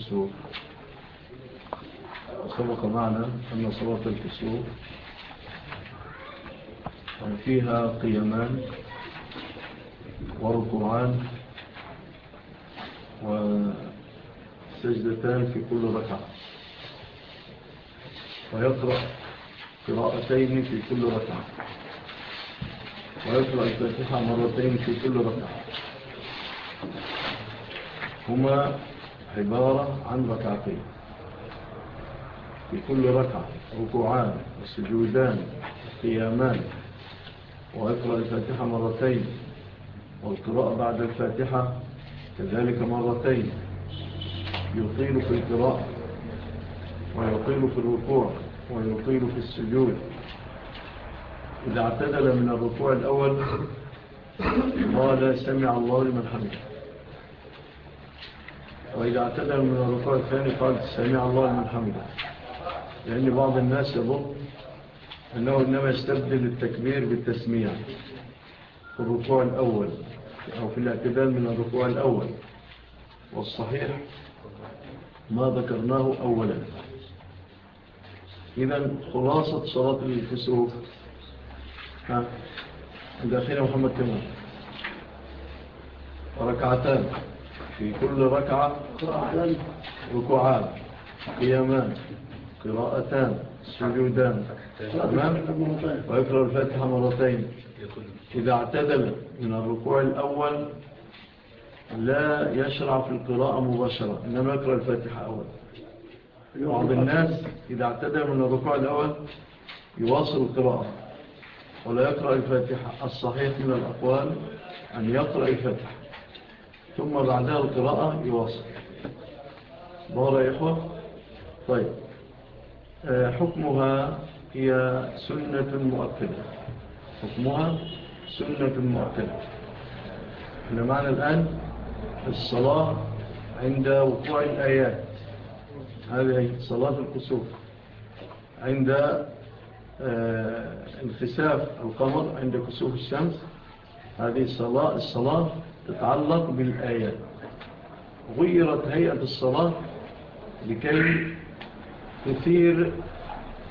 الكسوف وسبق معنا أن صلاة الكسوف فيها قيمان وركوعان وسجدتان في كل ركعة. ويقرأ قراءتين في كل ركعة. ويقرأ الفاتحة مرتين في كل ركعة. هما عبارة عن ركعتين. في كل ركعة ركوعان وسجودان قيامان ويقرأ الفاتحة مرتين والقراءة بعد الفاتحة كذلك مرتين. يطيل في القراءة ويطيل في الركوع ويطيل في السجود. إذا اعتدل من الركوع الأول قال سمع الله لمن حمده. وإذا اعتدل من الركوع الثاني قال سمع الله من حمده. لأن بعض الناس يظن أنه إنما يستبدل التكبير بالتسميع في الركوع الأول أو في الاعتدال من الركوع الأول. والصحيح ما ذكرناه أولا. إذا خلاصة صلاة الفسوف داخل محمد كمان. ركعتان. في كل ركعة ركوعان قيامان قراءتان سجودان. تمام؟ ويقرأ الفاتحة مرتين. إذا اعتدل من الركوع الأول لا يشرع في القراءة مباشرة إنما يقرأ الفاتحة أول. بعض الناس إذا اعتدل من الركوع الأول يواصل القراءة ولا يقرأ الفاتحة الصحيح من الأقوال أن يقرأ الفاتحة ثم بعدها القراءة يواصل. ظهر يا إخوة. طيب. آه، حكمها هي سنة مؤكدة. حكمها سنة مؤكدة. إحنا معنا الآن الصلاة عند وقوع الآيات. هذه صلاة الكسوف. عند آه، انخساف القمر عند كسوف الشمس. هذه الصلاة, الصلاة تتعلق بالآيات. غيرت هيئة الصلاة لكي تثير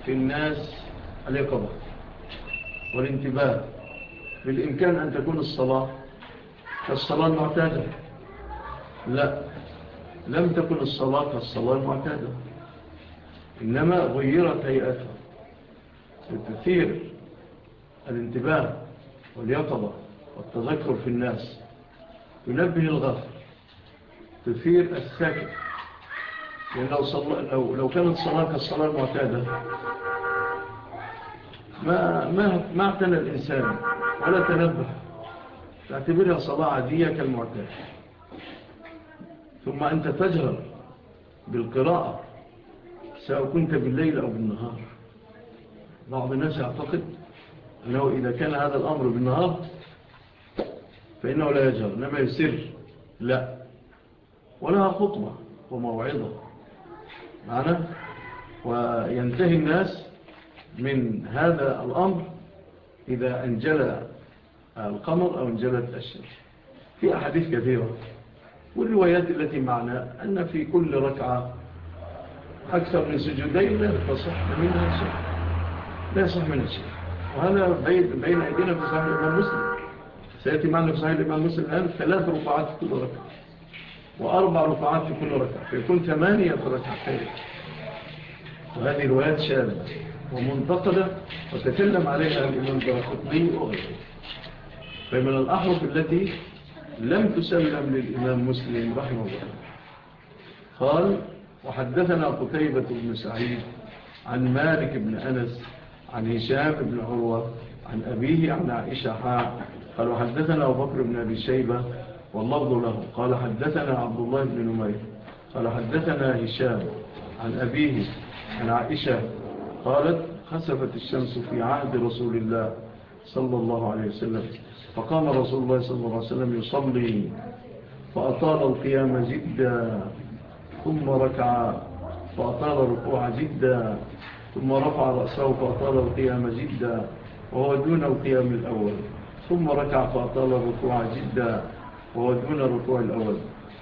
في الناس اليقظة والانتباه بالإمكان أن تكون الصلاة كالصلاة المعتادة. لا لم تكن الصلاة كالصلاة المعتادة. إنما غيرت هيئتها. لتثير الانتباه واليقظة والتذكر في الناس. تنبه الغفر تثير الساكت يعني لو, صل... لو... لو كانت صلاة كالصلاة المعتادة ما, ما, ما اعتنى الإنسان ولا تنبه تعتبرها صلاة عادية كالمعتادة ثم أنت تجهر بالقراءة سواء كنت بالليل أو بالنهار. بعض الناس يعتقد أنه إذا كان هذا الأمر بالنهار فإنه لا يجهر إنما يسر لا. ولها خطبة وموعظة. معنا؟ وينتهي الناس من هذا الأمر إذا أنجل القمر أو انجلت الشمس. في أحاديث كثيرة والروايات التي معنا أن في كل ركعة أكثر من سجدين لا تصح منها شيء. لا يصح منها شيء. وهذا بين أيدينا في صحيح الإمام مسلم. سيأتي معنا في صحيح الإمام مسلم الآن ثلاث ركعات كل ركعة. وأربع ركعات في كل ركعة فيكون ثمانية ركعتين. وهذه روايات شاملة ومنتقدة وتكلم عليها الإمام برقطني وغيره. فمن الأحرف التي لم تسلم للإمام مسلم رحمه الله. قال وحدثنا قتيبة بن سعيد عن مالك بن أنس عن هشام بن عروة عن أبيه عن عائشة حاء. قال وحدثنا أبو بكر بن أبي شيبة واللفظ له. قال حدثنا عبد الله بن نمير قال حدثنا هشام عن أبيه عن عائشة قالت خسفت الشمس في عهد رسول الله صلى الله عليه وسلم. فقام رسول الله صلى الله عليه وسلم يصلي. فأطال القيام جدا ثم ركع فأطال الركوع جدا ثم رفع رأسه فأطال القيام جدا وهو دون القيام الأول. ثم ركع فأطال الركوع جدا وهو دون الركوع الأول.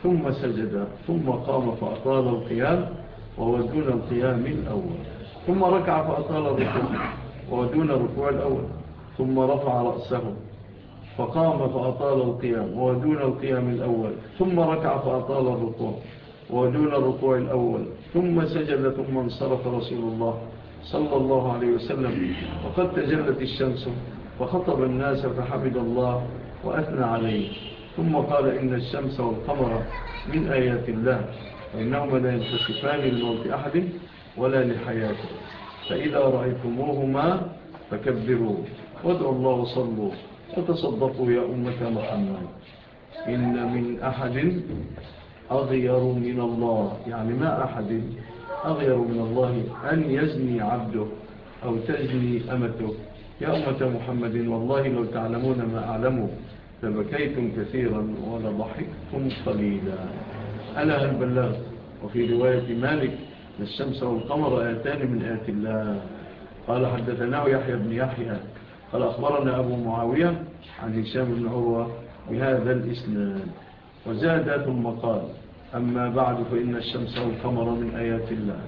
ثم سجد ثم قام فأطال القيام وهو دون القيام الأول. ثم ركع فأطال الركوع وهو دون الركوع الأول. ثم رفع رأسه فقام فأطال القيام وهو دون القيام الأول. ثم ركع فأطال الركوع وهو دون الركوع الأول. ثم سجد ثم انصرف رسول الله صلى الله عليه وسلم. وقد تجلت الشمس فخطب الناس فحمد الله وأثنى عليه. ثم قال إن الشمس والقمر من آيات الله وإنهما لا ينتصفان لموت أحد ولا لحياته. فإذا رأيتموهما فكبروا وادعوا الله وصلوا وتصدقوا يا أمة محمد. إن من أحد أغير من الله يعني ما أحد أغير من الله أن يزني عبده أو تزني أمته. يا أمة محمد والله لو تعلمون ما أعلمه. فبكيتم كثيرا ولضحكتم قليلا. ألا هل بلغ وفي رواية مالك الشمس والقمر آتان من آت الله. قال حدثناه يحيى بن يحيى قال أخبرنا أبو معاوية عن هشام بن عروة بهذا الإسلام وزاد ثم قال أما بعد فإن الشمس والقمر من آيات الله.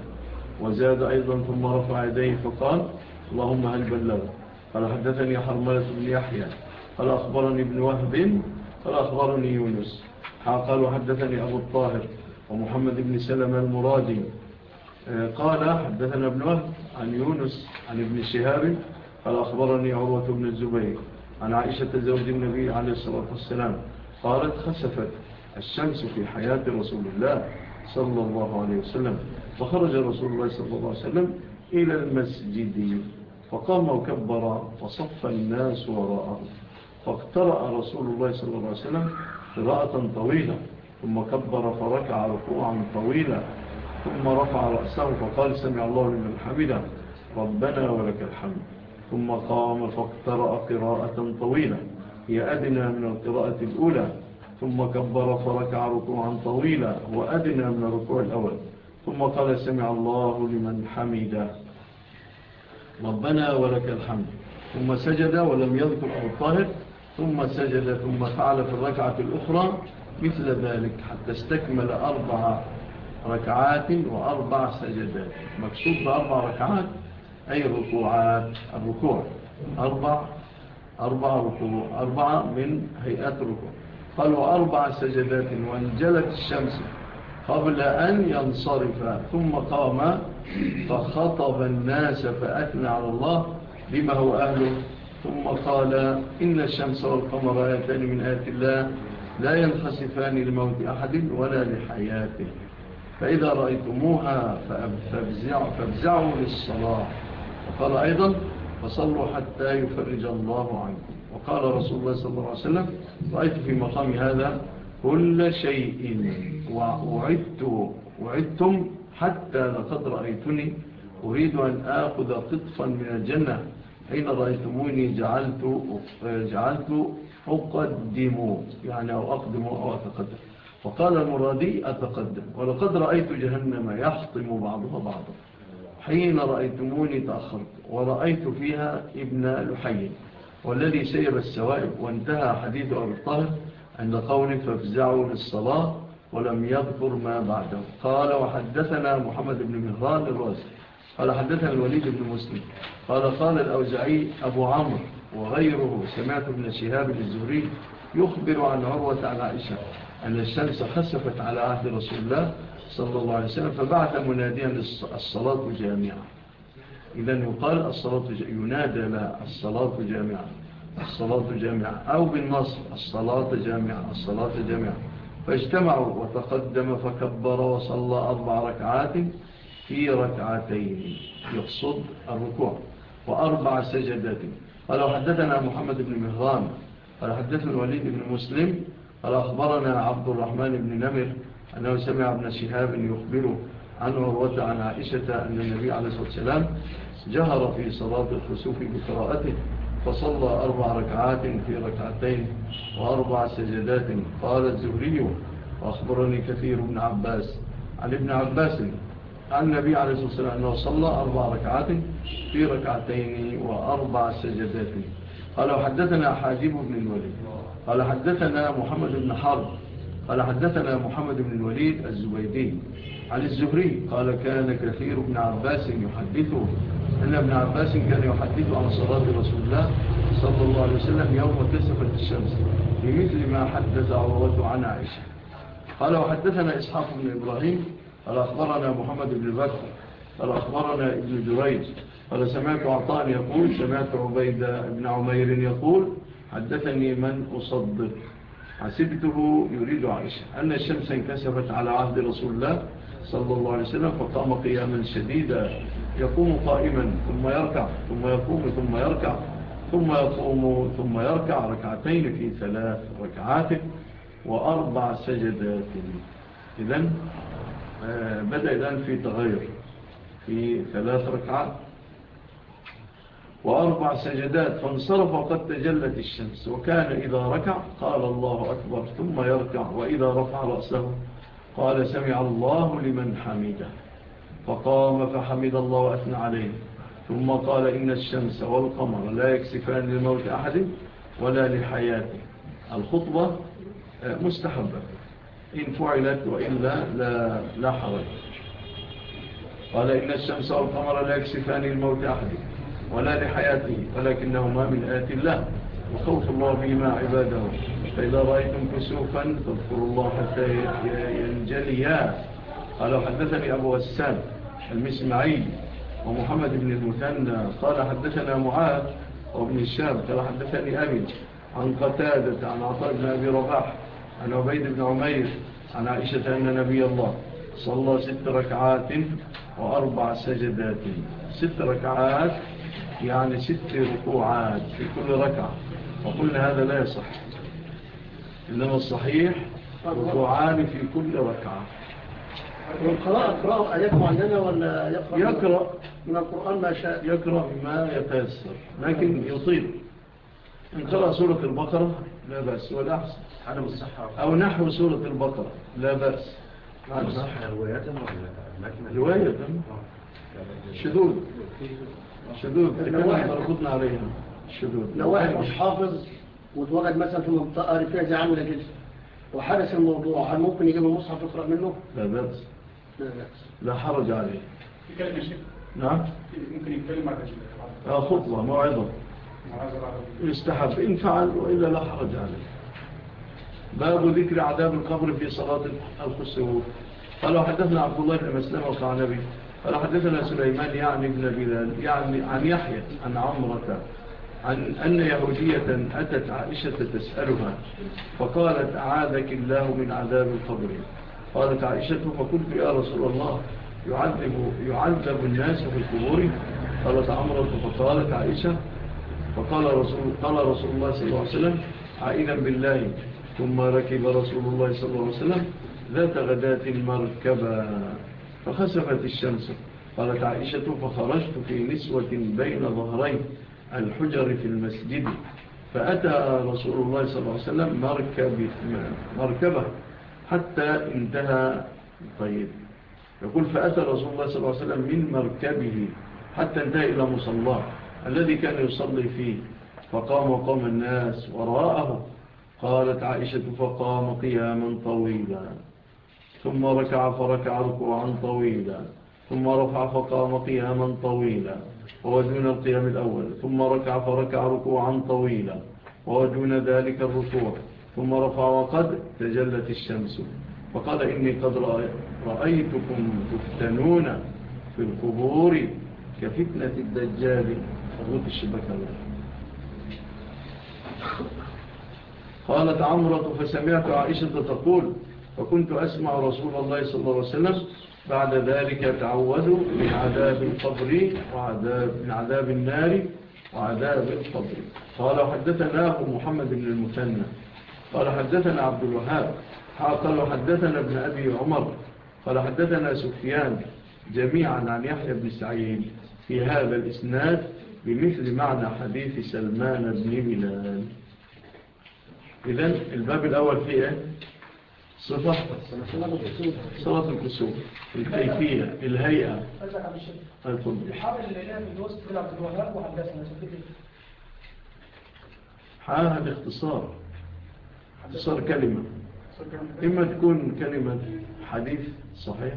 وزاد أيضا ثم رفع يديه فقال اللهم هل بلغ قال حدثني حرملة بن يحيى قال أخبرني ابن وهب قال أخبرني يونس. قالوا حدثني أبو الطاهر ومحمد بن سلم المرادي. آه، قال حدثنا ابن وهب عن يونس عن ابن شهاب قال أخبرني عروة بن الزبير عن عائشة زوج النبي عليه الصلاة والسلام قالت خسفت الشمس في حياة رسول الله صلى الله عليه وسلم فخرج رسول الله صلى الله عليه وسلم إلى المسجد فقام وكبر فصف الناس وراءه. فاقترأ رسول الله صلى الله عليه وسلم قراءة طويلة ثم كبر فركع ركوعا طويلا ثم رفع رأسه فقال سمع الله لمن حمده ربنا ولك الحمد. ثم قام فاقترأ قراءة طويلة هي أدنى من القراءة الأولى ثم كبر فركع ركوعا طويلا وأدنى من الركوع الأول. ثم قال سمع الله لمن حمده ربنا ولك الحمد. ثم سجد ولم يذكر أبو الطاهر ثم سجد ثم فعل في الركعة الأخرى مثل ذلك حتى استكمل أربع ركعات وأربع سجدات. مقصود بأربع ركعات أي ركوعات؟ الركوع. أربع أربع ركوع أربعة من هيئات ركوع قالوا أربع سجدات وانجلت الشمس قبل أن ينصرف ثم قام فخطب الناس فأثنى على الله. بما هو أهله؟ ثم قال إن الشمس والقمر آيتان من آيات الله لا ينخسفان لموت أحد ولا لحياته. فإذا رأيتموها فابزعوا, فابزعوا للصلاة. وقال أيضا فصلوا حتى يفرج الله عنكم. وقال رسول الله صلى الله عليه وسلم رأيت في مقام هذا كل شيء وعدت وعدتم حتى لقد رأيتني أريد أن آخذ قطفا من الجنة. حين رأيتموني جعلت جعلت أقدم يعني أو أقدم أو أتقدم. فقال المرادي أتقدم. ولقد رأيت جهنم يحطم بعضها بعضا. حين رأيتموني تأخرت. ورأيت فيها ابن لحي. والذي سير السوائب وانتهى حديث أبي الطهر عند قول فافزعوا للصلاة ولم يذكر ما بعده. قال وحدثنا محمد بن مهران الرازي. قال حدثنا الوليد بن مسلم قال قال الأوزعي أبو عمرو وغيره سمعت ابن شهاب الزهري يخبر عن عروة عن عائشة أن الشمس خسفت على عهد رسول الله صلى الله عليه وسلم فبعث مناديا للصلاة جامعة إذا يقال الصلاة ينادى لها الصلاة جامعة الصلاة جامعة أو بالنصر الصلاة جامعة الصلاة جامعة فاجتمعوا وتقدم فكبر وصلى أربع ركعات في ركعتين يقصد الركوع وأربع سجدات. قال وحدثنا محمد بن مهران قال حدثنا الوليد بن مسلم قال أخبرنا عبد الرحمن بن نمر أنه سمع ابن شهاب يخبره عن ورد عن عائشة أن النبي عليه الصلاة والسلام جهر في صلاة الخسوف بقراءته فصلى أربع ركعات في ركعتين وأربع سجدات. قال الزهري وأخبرني كثير بن عباس عن ابن عباس قال النبي عليه الصلاة والسلام أنه صلى أربع ركعات في ركعتين وأربع سجدات. قال حدثنا حاجب بن الوليد. قال حدثنا محمد بن حرب. قال حدثنا محمد بن الوليد الزبيدي. عن الزهري قال كان كثير ابن عباس يحدثه. إن ابن عباس كان يحدث عن صلاة رسول الله صلى الله عليه وسلم يوم كسفت الشمس بمثل ما حدث عروة عن عائشة. قال وحدثنا إسحاق بن إبراهيم قال أخبرنا محمد بن بكر قال أخبرنا ابن جريج قال سمعت عطاء يقول سمعت عبيد بن عمير يقول حدثني من أصدق. حسبته يريد عائشة. أن الشمس انكسفت على عهد رسول الله صلى الله عليه وسلم فقام قياما شديدا. يقوم قائما ثم يركع ثم يقوم ثم يركع ثم يقوم ثم يركع ركعتين في ثلاث ركعات وأربع سجدات. إذن آه، بدأ الآن في تغير في ثلاث ركعات وأربع سجدات فانصرف وقد تجلت الشمس وكان إذا ركع قال الله أكبر ثم يركع وإذا رفع رأسه قال سمع الله لمن حمده فقام فحمد الله وأثنى عليه ثم قال إن الشمس والقمر لا يكسفان لموت أحد ولا لحياته. الخطبة آه، مستحبة. إن فعلت وإلا لا, لا حرج. قال إن الشمس والقمر لا يكشفان الموت أحد ولا لحياته ولكنهما من آت الله. وخوف الله بما عباده. فإذا رأيتم كسوفا فاذكروا الله حتى ينجليا قال حدثني أبو السام المسمعي ومحمد بن المثنى. قال حدثنا معاذ وابن الشام. قال حدثني أبي عن قتادة عن عطاء بن أبي رباح عن عبيد بن عمير عن عائشة أن نبي الله صلى ست ركعات وأربع سجدات. ست ركعات يعني ست ركوعات في كل ركعة. وقلنا هذا لا يصح. إنما الصحيح ركوعان في كل ركعة. والقراءة قراءة عندنا ولا يقرأ؟ يقرأ. من القرآن ما شاء. يقرأ ما يتيسر لكن يطيل. إن قرأ سورة البقرة لا بأس. والأحسن عدم الصحة. أو نحو سورة البقرة لا بأس. عدم الصحة رواية ولا رواية. شذوذ. شذوذ. لو واحد ركضنا لو واحد مش حافظ وتوجد مثلا في منطقة رفيع عاملة جدا وحدث الموضوع هل ممكن يجيب المصحف يقرأ منه؟ لا بأس. لا بأس. لا حرج عليه. يتكلم يا شيخ نعم. ممكن يتكلم على آه، خطبة موعظة. يستحب إن فعل وإلا لا حرج عليه. باب ذكر عذاب القبر في صلاة الخسور قال حدثنا عبد الله بن مسلم وقعنبي قال حدثنا سليمان يعني ابن بلال يعني عن يحيى عن عمرة عن أن يهودية أتت عائشة تسألها فقالت أعاذك الله من عذاب القبر. قالت عائشة فقلت يا رسول الله يعذب, يعذب الناس في القبور؟ قالت عمرة فقالت عائشة فقال رسول, قال رسول الله صلى الله عليه وسلم عائدا بالله ثم ركب رسول الله صلى الله عليه وسلم ذات غداة المركبة فخسفت الشمس. قالت عائشة فخرجت في نسوة بين ظهرين الحجر في المسجد. فأتى رسول الله صلى الله عليه وسلم مركبة, مركبة حتى انتهى طيب يقول فأتى رسول الله صلى الله عليه وسلم من مركبه حتى انتهى إلى مصلاه. الذي كان يصلي فيه. فقام وقام الناس وراءه. قالت عائشة فقام قياما طويلا. ثم ركع فركع ركوعا طويلا. ثم رفع فقام قياما طويلا. ووجهنا القيام الأول. ثم ركع فركع ركوعا طويلا. ووجهنا ذلك الركوع. ثم رفع وقد تجلت الشمس. فقال إني قد رأيتكم تفتنون في القبور كفتنة الدجال. الروت الشباك قالت عمرة فسمعت عائشة تقول وكنت أسمع رسول الله صلى الله عليه وسلم بعد ذلك تعوذوا من عذاب القبر وعذاب من عذاب النار وعذاب القبر. قال حدثناه محمد بن المثنى. قال حدثنا عبد الوهاب. قال حدثنا ابن أبي عمر. قال حدثنا سفيان جميعا عن يحيى بن سعيد في هذا الإسناد بمثل معنى حديث سلمان بن بلال إذن الباب الأول فيه إيه؟ صفة. صلاة الكسوف الكيفية الهيئة. الحرب اللي حالها باختصار اختصار كلمة. إما تكون كلمة حديث صحيح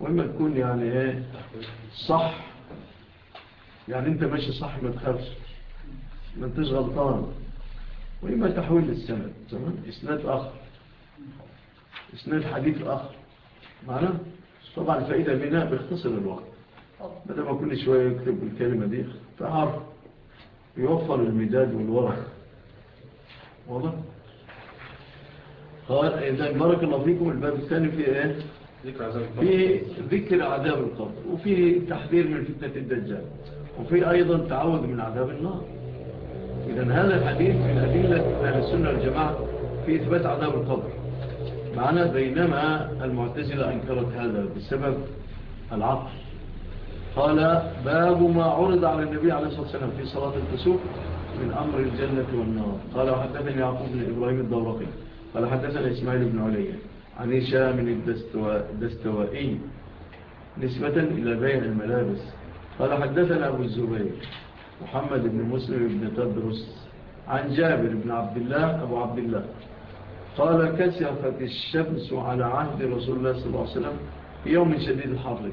وإما تكون يعني إيه؟ صح. يعني انت ماشي صح ما تخافش. ما انتش غلطان. وإما تحويل السند تمام؟ إسناد آخر. إسناد حديث آخر. معنا؟ طبعا الفائدة منها بيختصر الوقت. بدل ما كل شوية يكتب الكلمة دي فعرف يوفر المداد والورق. والله قال إذا بارك الله فيكم. الباب الثاني فيه إيه؟ فيه ذكر عذاب القبر. وفيه تحذير من فتنة الدجال. وفي أيضا تعود من عذاب النار. إذن هذا الحديث من أدلة أهل السنة الجماعة في إثبات عذاب القبر. معنا بينما المعتزلة أنكرت هذا بسبب العقل. قال باب ما عرض على النبي عليه الصلاة والسلام في صلاة التسوق من أمر الجنة والنار. قال وحدثني يعقوب بن إبراهيم الدورقي. قال حدثني إسماعيل بن علي عن هشام الدستوائي. نسبة إلى بيع الملابس. قال حدثنا أبو الزبير محمد بن مسلم بن تدرس عن جابر بن عبد الله أبو عبد الله. قال كسفت الشمس على عهد رسول الله صلى الله عليه وسلم في يوم شديد الحر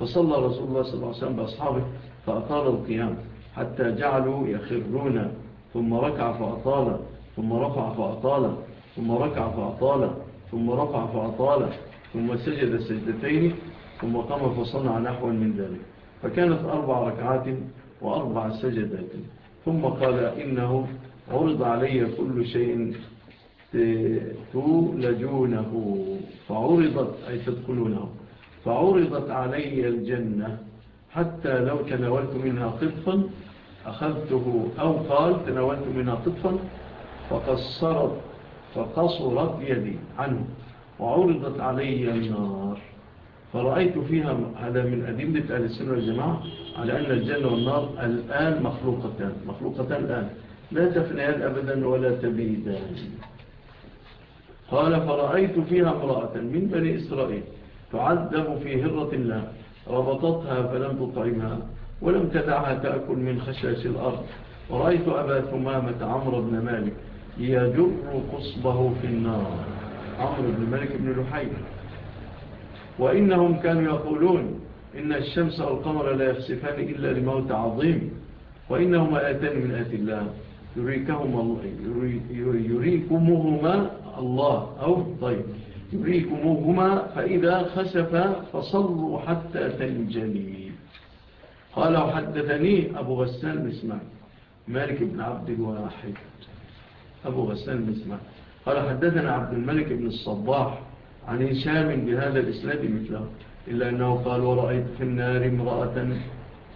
فصلى رسول الله صلى الله عليه وسلم بأصحابه فأطال القيام حتى جعلوا يخرون ثم ركع فأطال ثم رفع فأطال ثم ركع فأطال ثم رفع فأطال ثم سجد سجدتين ثم قام فصنع نحوا من ذلك. فكانت أربع ركعات وأربع سجدات. ثم قال إنه عرض علي كل شيء تولجونه. فعرضت أي تدخلونه. فعرضت علي الجنة حتى لو تناولت منها قطفا أخذته أو قال تناولت منها قطفا فقصرت فقصرت يدي عنه. وعرضت علي النار. فرأيت فيها هذا من أديم أهل السنة والجماعة على أن الجنة والنار الآن مخلوقتان مخلوقتان الآن. لا تفنيان أبدا ولا تبيدان قال فرأيت فيها امرأة من بني إسرائيل تعذب في هرة الله. ربطتها فلم تطعمها ولم تدعها تأكل من خشاش الأرض. ورأيت أبا ثمامة عمر بن مالك يجر قصبه في النار. عمر بن مالك بن لحيب وإنهم كانوا يقولون إن الشمس والقمر لا يخسفان إلا لموت عظيم وإنهما آتان من آت الله يريكهما يريكمهما الله أو طيب. يريكمهما فإذا خسف فصروا حتى تنجلي قال وحدثني أبو غسان بسمع مالك بن عبد الواحد أبو غسان بسمع قال حدثنا عبد الملك بن الصباح. عن هشام بهذا الإسناد مثله. إلا أنه قال ورأيت في النار امرأة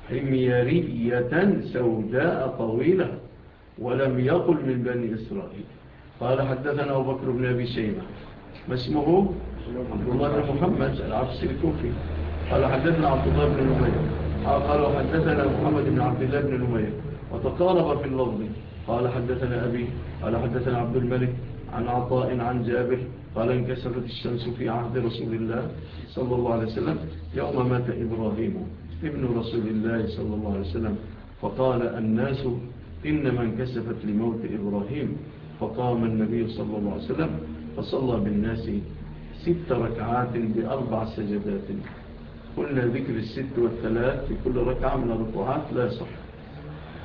حميارية سوداء طويلة ولم يقل من بني إسرائيل. قال حدثنا أبو بكر بن أبي شيمة. ما اسمه؟ عبد الله بن محمد العفسي الكوفي. قال حدثنا عبد الله بن نمير قال حدثنا محمد بن عبد الله بن نمير وتقارب في اللفظ. قال حدثنا أبي. قال حدثنا عبد الملك. عن عطاء عن جابر قال انكسفت الشمس في عهد رسول الله صلى الله عليه وسلم يوم مات إبراهيم ابن رسول الله صلى الله عليه وسلم فقال الناس إنما انكسفت لموت إبراهيم فقام النبي صلى الله عليه وسلم فصلى بالناس ست ركعات بأربع سجدات قلنا ذكر الست والثلاث في كل ركعة من الركعات لا صح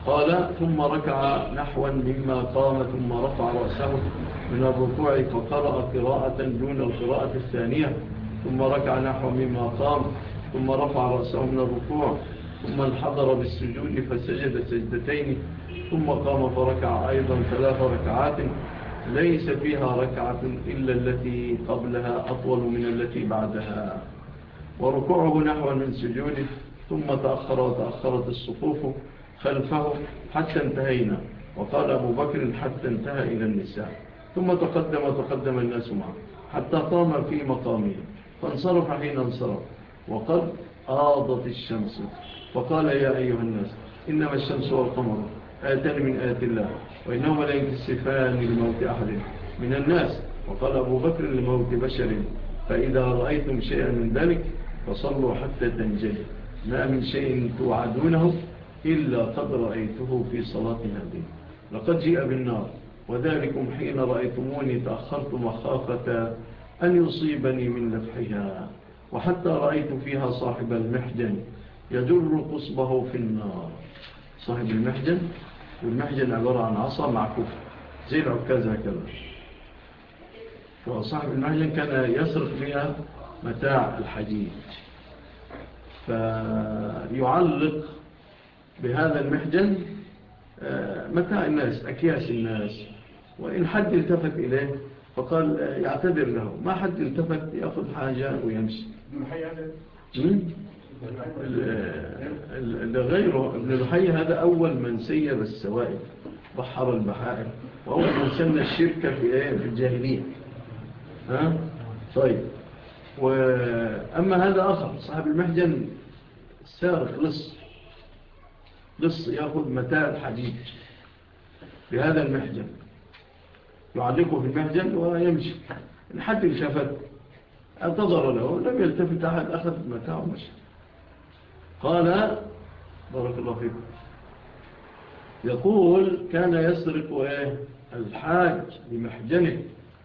قال ثم ركع نحوا مما قام ثم رفع رأسه من الركوع فقرأ قراءة دون القراءة الثانية ثم ركع نحو مما قام ثم رفع رأسه من الركوع ثم انحضر بالسجود فسجد سجدتين ثم قام فركع أيضا ثلاث ركعات. ليس فيها ركعة إلا التي قبلها أطول من التي بعدها. وركوعه نحو من سجوده ثم تأخر وتأخرت الصفوف خلفه حتى انتهينا. وقال أبو بكر حتى انتهى إلى النساء. ثم تقدم وتقدم الناس معه حتى قام في مقامه فانصرف حين انصرف وقد آضت الشمس. فقال يا أيها الناس إنما الشمس والقمر آتان من آيات الله وإنهما لا يكسفان لموت أحد من الناس. وقال أبو بكر لموت بشر فإذا رأيتم شيئا من ذلك فصلوا حتى تنجل ما من شيء توعدونه إلا قد رأيته في صلاة هذه لقد جئ بالنار. وذلكم حين رأيتموني تأخرت مخافة أن يصيبني من نفحها وحتى رأيت فيها صاحب المحجن يجر قصبه في النار. صاحب المحجن؟ والمحجن عبارة عن عصا كفر زي العكاز هكذا فصاحب المحجن كان يسرق فيها متاع الحديد. فيعلق بهذا المحجن آه، متاع الناس أكياس الناس. وإن حد التفت إليه فقال آه، يعتذر له. ما حد التفت يأخذ حاجة ويمشي. لغيره ابن الحي هذا أول من سيب السوائل بحر البحائر وأول من سن الشركة إيه؟ في الجاهلية. ها؟ طيب. وأما هذا آخر صاحب المحجن سارق لص لص يأخذ متاع الحديد بهذا المحجن يعلقه في المهجن ويمشي. الحد التفت انتظر له لم يلتفت أحد أخذ المتاع ومشي. قال بارك الله فيكم يقول كان يسرق إيه؟ الحاج بمحجنه.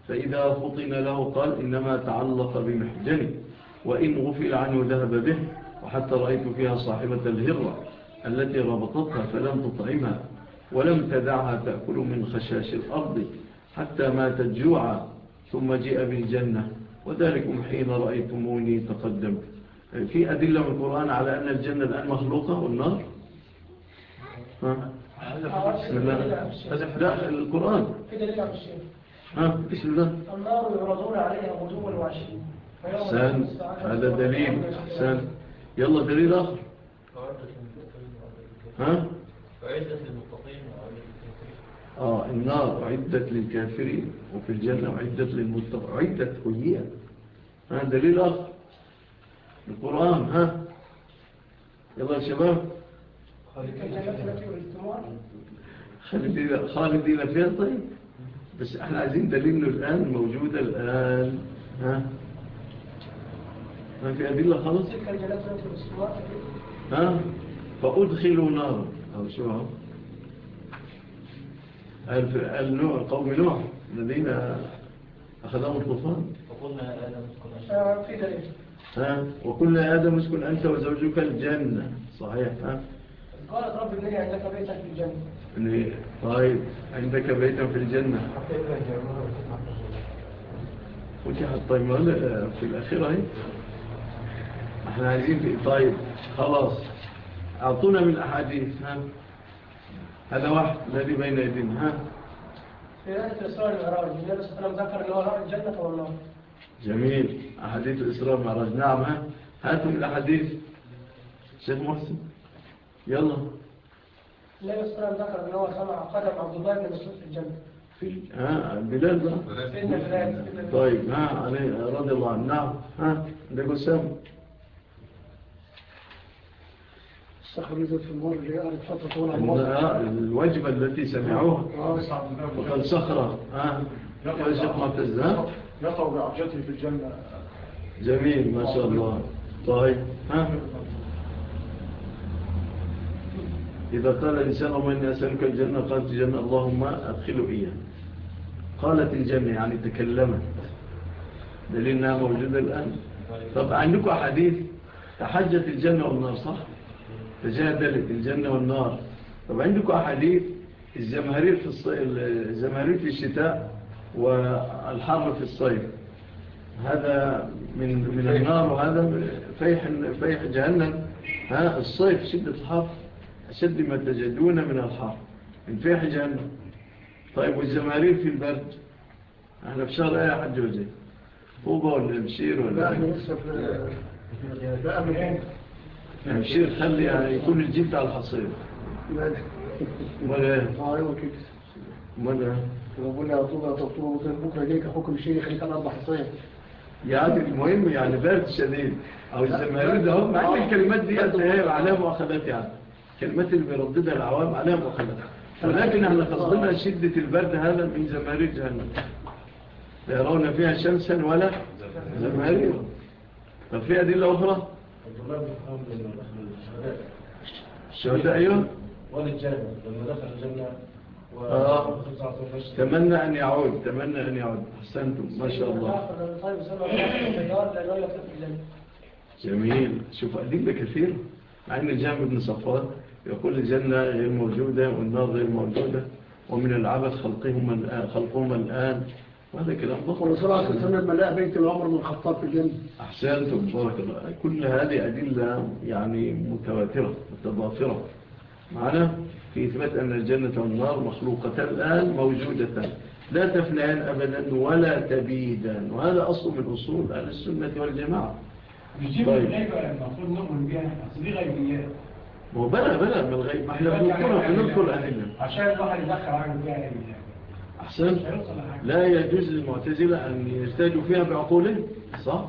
فإذا خطن له قال إنما تعلق بمحجنه. وإن غفل عنه ذهب به. وحتى رأيت فيها صاحبة الهرة التي ربطتها فلم تطعمها ولم تدعها تأكل من خشاش الأرض. حتى مات جوعا ثم جاء بالجنة. وذلكم حين رأيتموني تقدمت. في أدلة من القرآن على أن الجنة الآن مخلوقة والنار؟ بسم الله. لا القرآن. ها؟ بسم الله. النار يعرضون عليها غدوا وعشيا حسن هذا دليل. حسن يلا دليل آخر. ها؟ فعزة المقيم آه، النار عدت للكافرين وفي الجنة عدت للمتقين. عدت هي ها دليل آخر. القرآن ها. يلا يا شباب. خالدين فيها طيب. بس إحنا عايزين دليل الآن موجودة الآن. ها. ما في أدلة خلص ها. فأدخلوا نار أو شباب قوم نوح الذين أخذهم الطوفان وقلنا آه، يا آدم اسكن أنت وزوجك الجنة. صحيح ها؟ قالت رب لي عندك بيتا في الجنة. طيب عندك بيتا في الجنة. فتح الطيمان في آه، الأخيرة هي. إحنا عايزين طيب خلاص. أعطونا من الأحاديث ها؟ هذا واحد الذي بين يدينا ها؟ في آية الإسراء المعراج النبي صلى الله عليه وسلم ذكر جميل. أحاديث الإسراء المعراج نعم ها؟ هاتوا الأحاديث. شيخ محسن. يلا. النبي صلى الله عليه وسلم ذكر أنه سمع قدم عبد الله بن مسعود في الجنة. في ها؟ بلال بقى. طيب ها؟ علي رضي الله عنه. نعم ها؟ ده قسام استخرجوا في النار لأهل فترة طول الوجبة التي سمعوها وكان صخرة يشق ما تزدان يطعوا بعجته في الجنة. جميل ما شاء الله. طيب ها؟ إذا قال الإنسان اللهم إني أسألك الجنة قالت الجنة اللهم أدخلوا إياه. قالت الجنة يعني تكلمت. دليل أنها موجودة الآن. طب عندكم حديث تحجت الجنة والنار صح؟ تجادلت الجنة والنار. طب عندكم أحاديث؟ الزمهرير في, الص... الزمهرير في الشتاء والحر في الصيف. هذا من, من النار وهذا فيح, فيح جهنم. ها الصيف شدة الحر أشد ما تجدون من الحر من فيح جهنم. طيب والزمهرير في البرد إحنا في شهر إيه حد جوزي طوبة ولا مشير ولا؟ لا إحنا لسه في يعني شير خلي يعني يكون الجلد على الحصير ماذا؟ أيوه كده ماذا؟ ربنا يطلب تطلب بكرة جاي حكم الشيخ اللي كان أربع حصير يعني المهم يعني بارد شديد. أو الزمارين ده هم معين الكلمات دي هي إيه، عليها مؤاخذات يعني. الكلمات اللي بيرددها العوام عليها مؤاخذات. ولكن إحنا قصدنا شدة البرد هذا من زمارين جهنم. لا يرون فيها شمسا ولا زمارين طب في أدلة أخرى؟ الشهداء أيوه. من الشهادات لما دخل الجنة آه. تمنى أن يعود تمنى أن يعود. أحسنتم ما شاء الله. جميل. شوف أدلة كثير عن الجامع بن صفوان يقول الجنة غير موجودة والنار غير موجودة ومن العبث خلقهم الآن, خلقهم الآن. وهذا كلام. بطل الله عليه وسلم والسلام بيت العمر من خطار في الجنة. أحسنت بارك الله كل هذه أدلة يعني متواترة متضافرة. معنا في إثبات أن الجنة والنار مخلوقة الآن موجودة. لا تفنان أبدا ولا تبيدا. وهذا أصل من أصول أهل السنة والجماعة. مش جيب الغيبة لما نؤمن بها أصل دي غيبيات ما هو من الغيب. ما إحنا بنذكر عشان الواحد يدخل عنه فيها أحسن لا يجوز للمعتزلة أن يجتهدوا فيها بعقولهم صح؟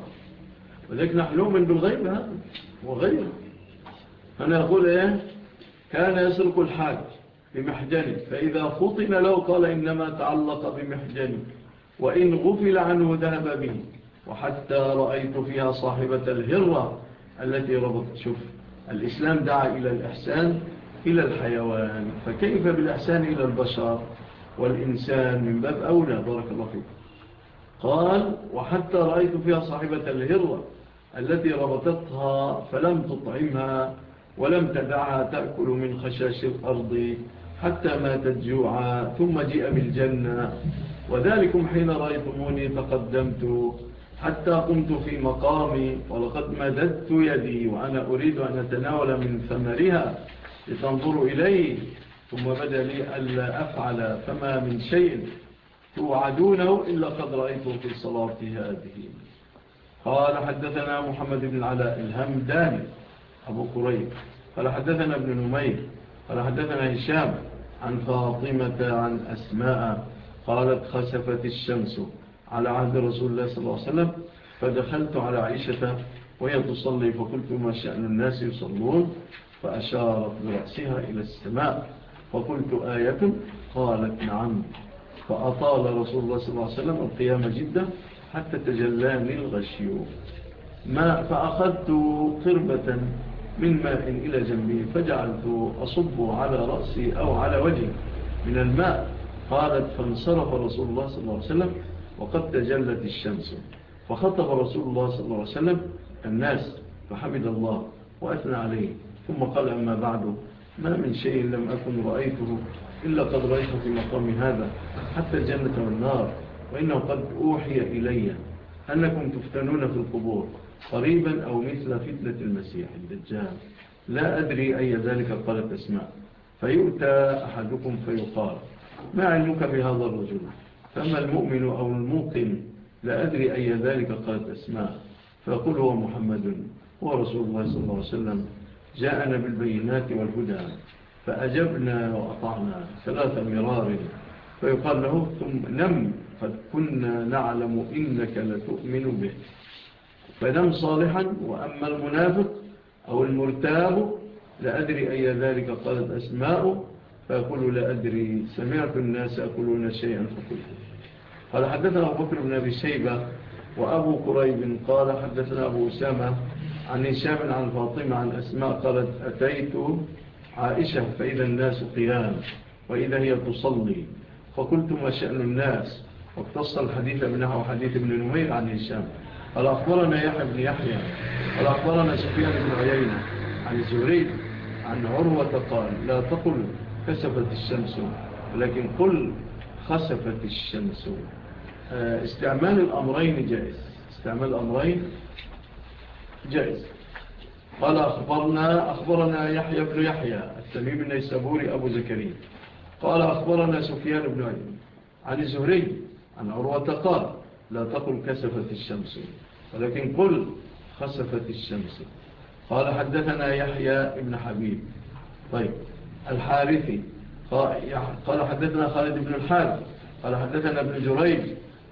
ولكن نحن نؤمن بالغيب هذا وغير أنا أقول إيه؟ كان يسرق الحاج بمحجنه فإذا خطن له قال إنما تعلق بمحجنه وإن غفل عنه ذهب به. وحتى رأيت فيها صاحبة الهرة التي ربطت شوف الإسلام دعا إلى الإحسان إلى الحيوان فكيف بالإحسان إلى البشر؟ والإنسان من باب أولى بارك الله فيك. قال وحتى رأيت فيها صاحبة الهرة التي ربطتها فلم تطعمها ولم تدعها تأكل من خشاش الأرض حتى ماتت جوعا ثم جئ بالجنة. وذلكم حين رأيتموني تقدمت حتى قمت في مقامي ولقد مددت يدي وأنا أريد أن أتناول من ثمرها لتنظر إليه. ثم بدأ لي ألا أفعل فما من شيء توعدونه إلا قد رأيته في صلاتي هذه. قال حدثنا محمد بن العلاء الهمداني أبو قريب. قال حدثنا ابن نمير. قال حدثنا هشام عن فاطمة عن أسماء قالت خسفت الشمس على عهد رسول الله صلى الله عليه وسلم فدخلت على عائشة وهي تصلي فقلت ما شأن الناس يصلون؟ فأشارت برأسها إلى السماء. فقلت آية قالت نعم. فأطال رسول الله صلى الله عليه وسلم القيام جدا حتى تجلاني الغشي ما فأخذت قربة من ماء إلى جنبي فجعلت أصب على رأسي أو على وجهي من الماء. قالت فانصرف رسول الله صلى الله عليه وسلم وقد تجلت الشمس. فخطب رسول الله صلى الله عليه وسلم الناس فحمد الله وأثنى عليه. ثم قال أما بعد. ما من شيء لم أكن رأيته إلا قد رأيته في مقام هذا حتى الجنة والنار وإنه قد أوحي إلي أنكم تفتنون في القبور قريبا أو مثل فتنة المسيح الدجال. لا أدري أي ذلك قالت أسماء فيؤتى أحدكم فيقال ما علمك بهذا الرجل؟ فأما المؤمن أو الموقن؟ لا أدري أي ذلك قالت أسماء فيقول هو محمد هو رسول الله صلى الله عليه وسلم. جاءنا بالبينات والهدى فأجبنا وأطعنا ثلاثا مرار. فيقال له ثم نم قد كنا نعلم إنك لتؤمن به. فنم صالحا وأما المنافق أو المرتاب لا أدري أي ذلك قالت أسماء. فأقول لا أدري سمعت الناس أقولون شيئا فقلت. قال حدثنا أبو بكر بن أبي شيبة وأبو قريب قال حدثنا أبو أسامة عن هشام عن فاطمة عن أسماء قالت أتيت عائشة فإذا الناس قيام وإذا هي تصلي. فقلت ما شأن الناس؟ واقتص الحديث منها وحديث ابن نمير عن هشام. قال أخبرنا يحيى بن يحيى. قال أخبرنا سفيان بن عيينة عن زهريد عن عروة قال لا تقل كسفت الشمس. ولكن قل خسفت الشمس. آه، استعمال الأمرين جائز. استعمال الأمرين جائز. قال أخبرنا أخبرنا يحيى بن يحيى التميم النيسابوري أبو زكريا. قال أخبرنا سفيان بن عين عن الزهري عن عروة قال لا تقل كسفت الشمس ولكن قل خسفت الشمس. قال حدثنا يحيى بن حبيب. طيب. الحارثي قال حدثنا خالد بن الحارث. قال حدثنا ابن جريج.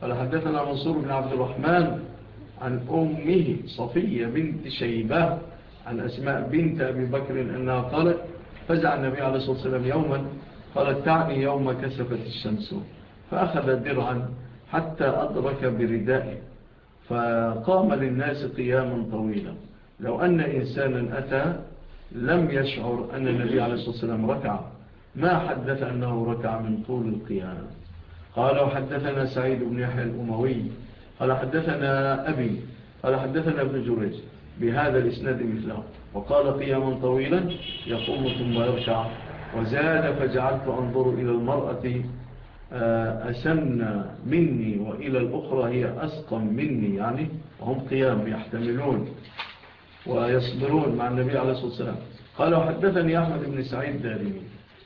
قال حدثنا منصور بن عبد الرحمن. عن أمه صفية بنت شيبة عن أسماء بنت أبي بكر أنها قالت فزع النبي عليه الصلاة والسلام يوما قالت تعني يوم كسفت الشمس. فأخذ درعا حتى أدرك بردائه فقام للناس قياما طويلا. لو أن إنسانا أتى لم يشعر أن النبي عليه الصلاة والسلام ركع. ما حدث أنه ركع من طول القيام قال حدثنا سعيد بن يحيى الأموي قال حدثنا أبي قال حدثنا ابن جريج بهذا الإسناد مثله. وقال قياما طويلا يقوم ثم يرشع وزاد فجعلت أنظر إلى المرأة آه، أسن مني وإلى الأخرى هي أسقم مني يعني وهم قيام يحتملون ويصبرون مع النبي عليه الصلاة والسلام. قال وحدثني أحمد بن سعيد دارمي.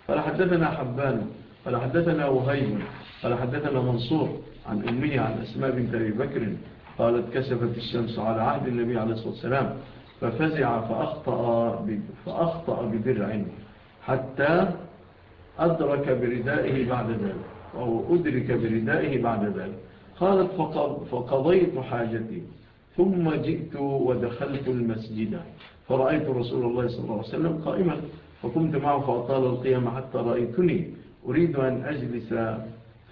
قال حدثنا حبان قال حدثنا وهيم قال حدثنا منصور عن أمه عن أسماء بنت أبي بكر قالت كسفت الشمس على عهد النبي عليه الصلاة والسلام ففزع فأخطأ, فأخطأ بدرع حتى أدرك بردائه بعد ذلك أو أدرك بردائه بعد ذلك. قالت فقضيت حاجتي ثم جئت ودخلت المسجد فرأيت رسول الله صلى الله عليه وسلم قائما فقمت معه فأطال القيام حتى رأيتني أريد أن أجلس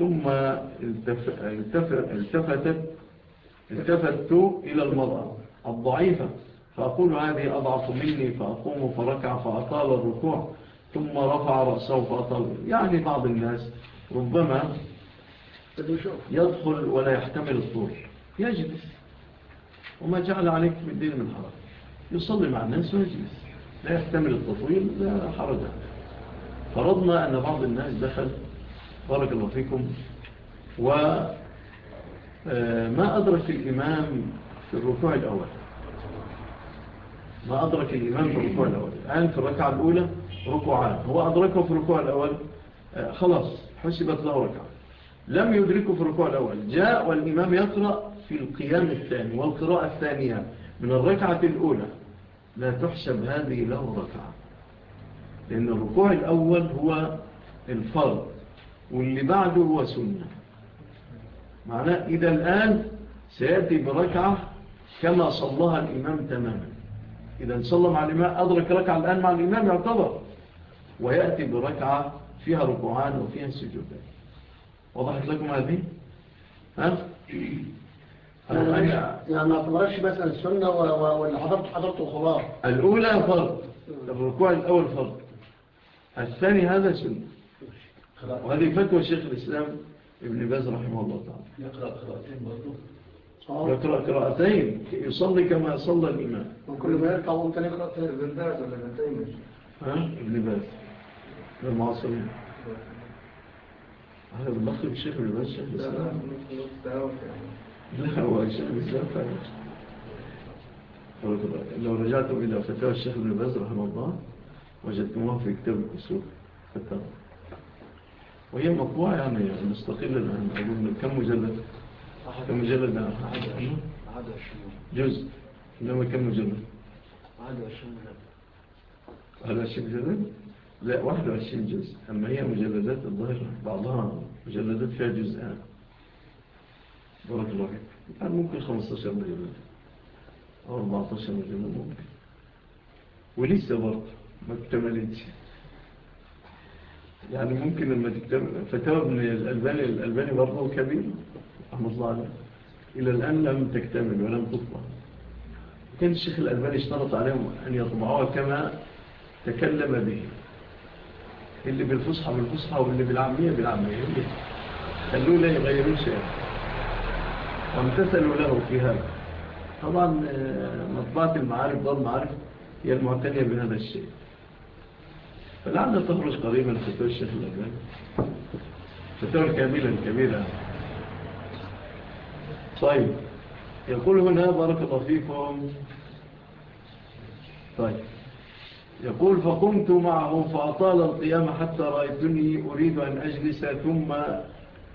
ثم التفتت التفت إلى المرأة الضعيفة. فأقول هذه أضعف مني فأقوم فركع فأطال الركوع ثم رفع رأسه فأطال. يعني بعض الناس ربما يدخل ولا يحتمل الطول. يجلس. وما جعل عليك في الدين من حرج. يصلي مع الناس ويجلس. لا يحتمل التطويل لا حرج فرضنا أن بعض الناس دخل بارك الله فيكم. وما آه، أدرك الإمام في الركوع الأول؟ ما أدرك الإمام في الركوع الأول؟ الآن في الركعة الأولى ركوعان. هو أدركه في الركوع الأول؟ آه، خلاص حسبت له ركعة. لم يدركه في الركوع الأول. جاء والإمام يقرأ في القيام الثاني والقراءة الثانية من الركعة الأولى. لا تحسب هذه له ركعة. لأن الركوع الأول هو الفرض. واللي بعده هو سنة. معناه إذا الآن سيأتي بركعة كما صلىها الإمام تماما. إذا صلى مع الإمام أدرك ركعة الآن مع الإمام يعتبر. ويأتي بركعة فيها ركوعان وفيها سجودان. وضحت لكم هذه؟ ها؟ يعني ما أقدرش بس السنة واللي حضرت حضرت وخلاص الأولى فرض الركوع الأول فرض. الثاني هذا سنة. وهذه فتوى شيخ الإسلام ابن باز رحمه الله تعالى يقرأ قراءتين برضو يقرأ قراءتين يصلي كما صلى الإمام وكل ما يركع وانت يقرأ ابن باز ولا ابن تيمية ها؟ ابن باز. المعاصرين هذا المخرج شيخ ابن باز شيخ الإسلام لا هو شيخ الإسلام لو رجعتم إلى فتاوى الشيخ ابن باز رحمه الله وجدتموها في كتاب الأسود فتاوى وهي مطبوعة يعني, يعني مستقلة أظن كم مجلد؟ كم مجلد نعم جزء. إنما كم مجلد؟ 21 مجلد. لا 21 جزء. أما هي مجلدات الظاهر بعضها مجلدات فيها جزءان. بارك الله يعني ممكن 15 مجلد. أو 14 مجلد ممكن. ولسه برضه ما اكتملتش يعني ممكن لما تكتب فتاوى ابن الألباني الألباني برضه كبير رحمة الله عليه إلى الآن لم تكتمل ولم تطبع. كان الشيخ الألباني اشترط عليهم أن يطبعوها كما تكلم به. اللي بالفصحى بالفصحى واللي بالعامية بالعامية. خلوه لا يغيرون شيء. وامتثلوا له في هذا. طبعا آه، مطبعة المعارف ضل معارف هي المعتنية بهذا الشيء. فالعادة تخرج قريبا فتوى الشيخ الأجلال فتوى كاملا الكبيرة طيب يقول هنا بارك الله فيكم طيب يقول فقمت معه فأطال القيامة حتى رأيتني أريد أن أجلس ثم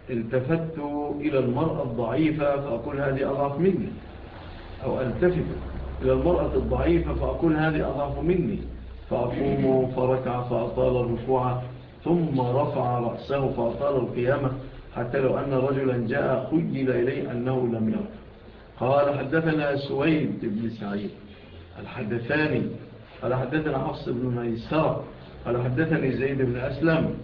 التفت إلى المرأة الضعيفة فأقول هذه أضعف مني أو ألتفت إلى المرأة الضعيفة فأقول هذه أضعف مني فأقوم فركع فأطال الركوع ثم رفع رأسه فأطال القيامة حتى لو أن رجلا جاء خجل إليه أنه لم يرى. قال حدثنا سويد بن سعيد. الحدثاني قال حدثنا حفص بن ميسار قال حدثني زيد بن أسلم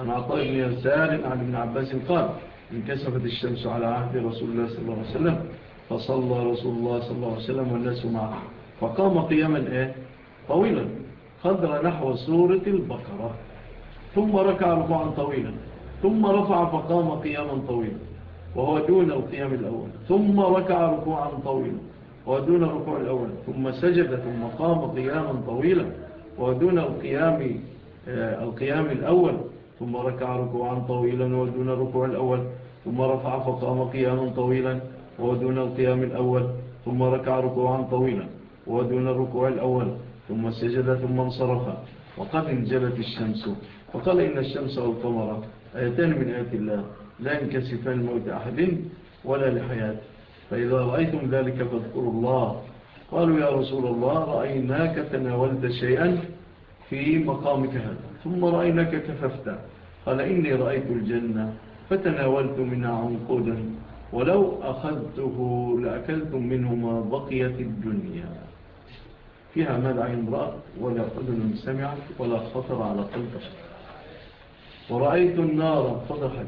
عن عطاء بن يسار عن ابن عباس قال انكسفت الشمس على عهد رسول الله صلى الله عليه وسلم فصلى رسول الله صلى الله عليه وسلم والناس معه فقام قياما إيه؟ طويلا. خضر نحو سورة البقرة. ثم ركع رفعا طويلا. ثم رفع فقام قياما طويلا. وهو دون القيام الأول. ثم ركع ركوعا طويلا. ودون الركوع الأول. ثم سجد ثم قام قياما طويلا. ودون القيام آه، القيام الأول. ثم ركع ركوعا طويلا. ودون الركوع الأول. ثم رفع فقام قياما طويلا. ودون القيام الأول. ثم ركع ركوعا طويلا. ودون الركوع الأول. ثم سجد ثم انصرف. وقد انجلت الشمس. وقال إن الشمس والقمر آيتان من آيات الله. لا انكسفان موت أحد ولا لحياة. فإذا رأيتم ذلك فاذكروا الله. قالوا يا رسول الله رأيناك تناولت شيئا في مقامك هذا. ثم رأيناك كففت. قال إني رأيت الجنة فتناولت منها عنقودا. ولو أخذته لأكلتم منه ما بقيت الدنيا. فيها ما لا عين رأت ولا أذن سمعت ولا خطر على قلب بشر ورأيت النار فضحت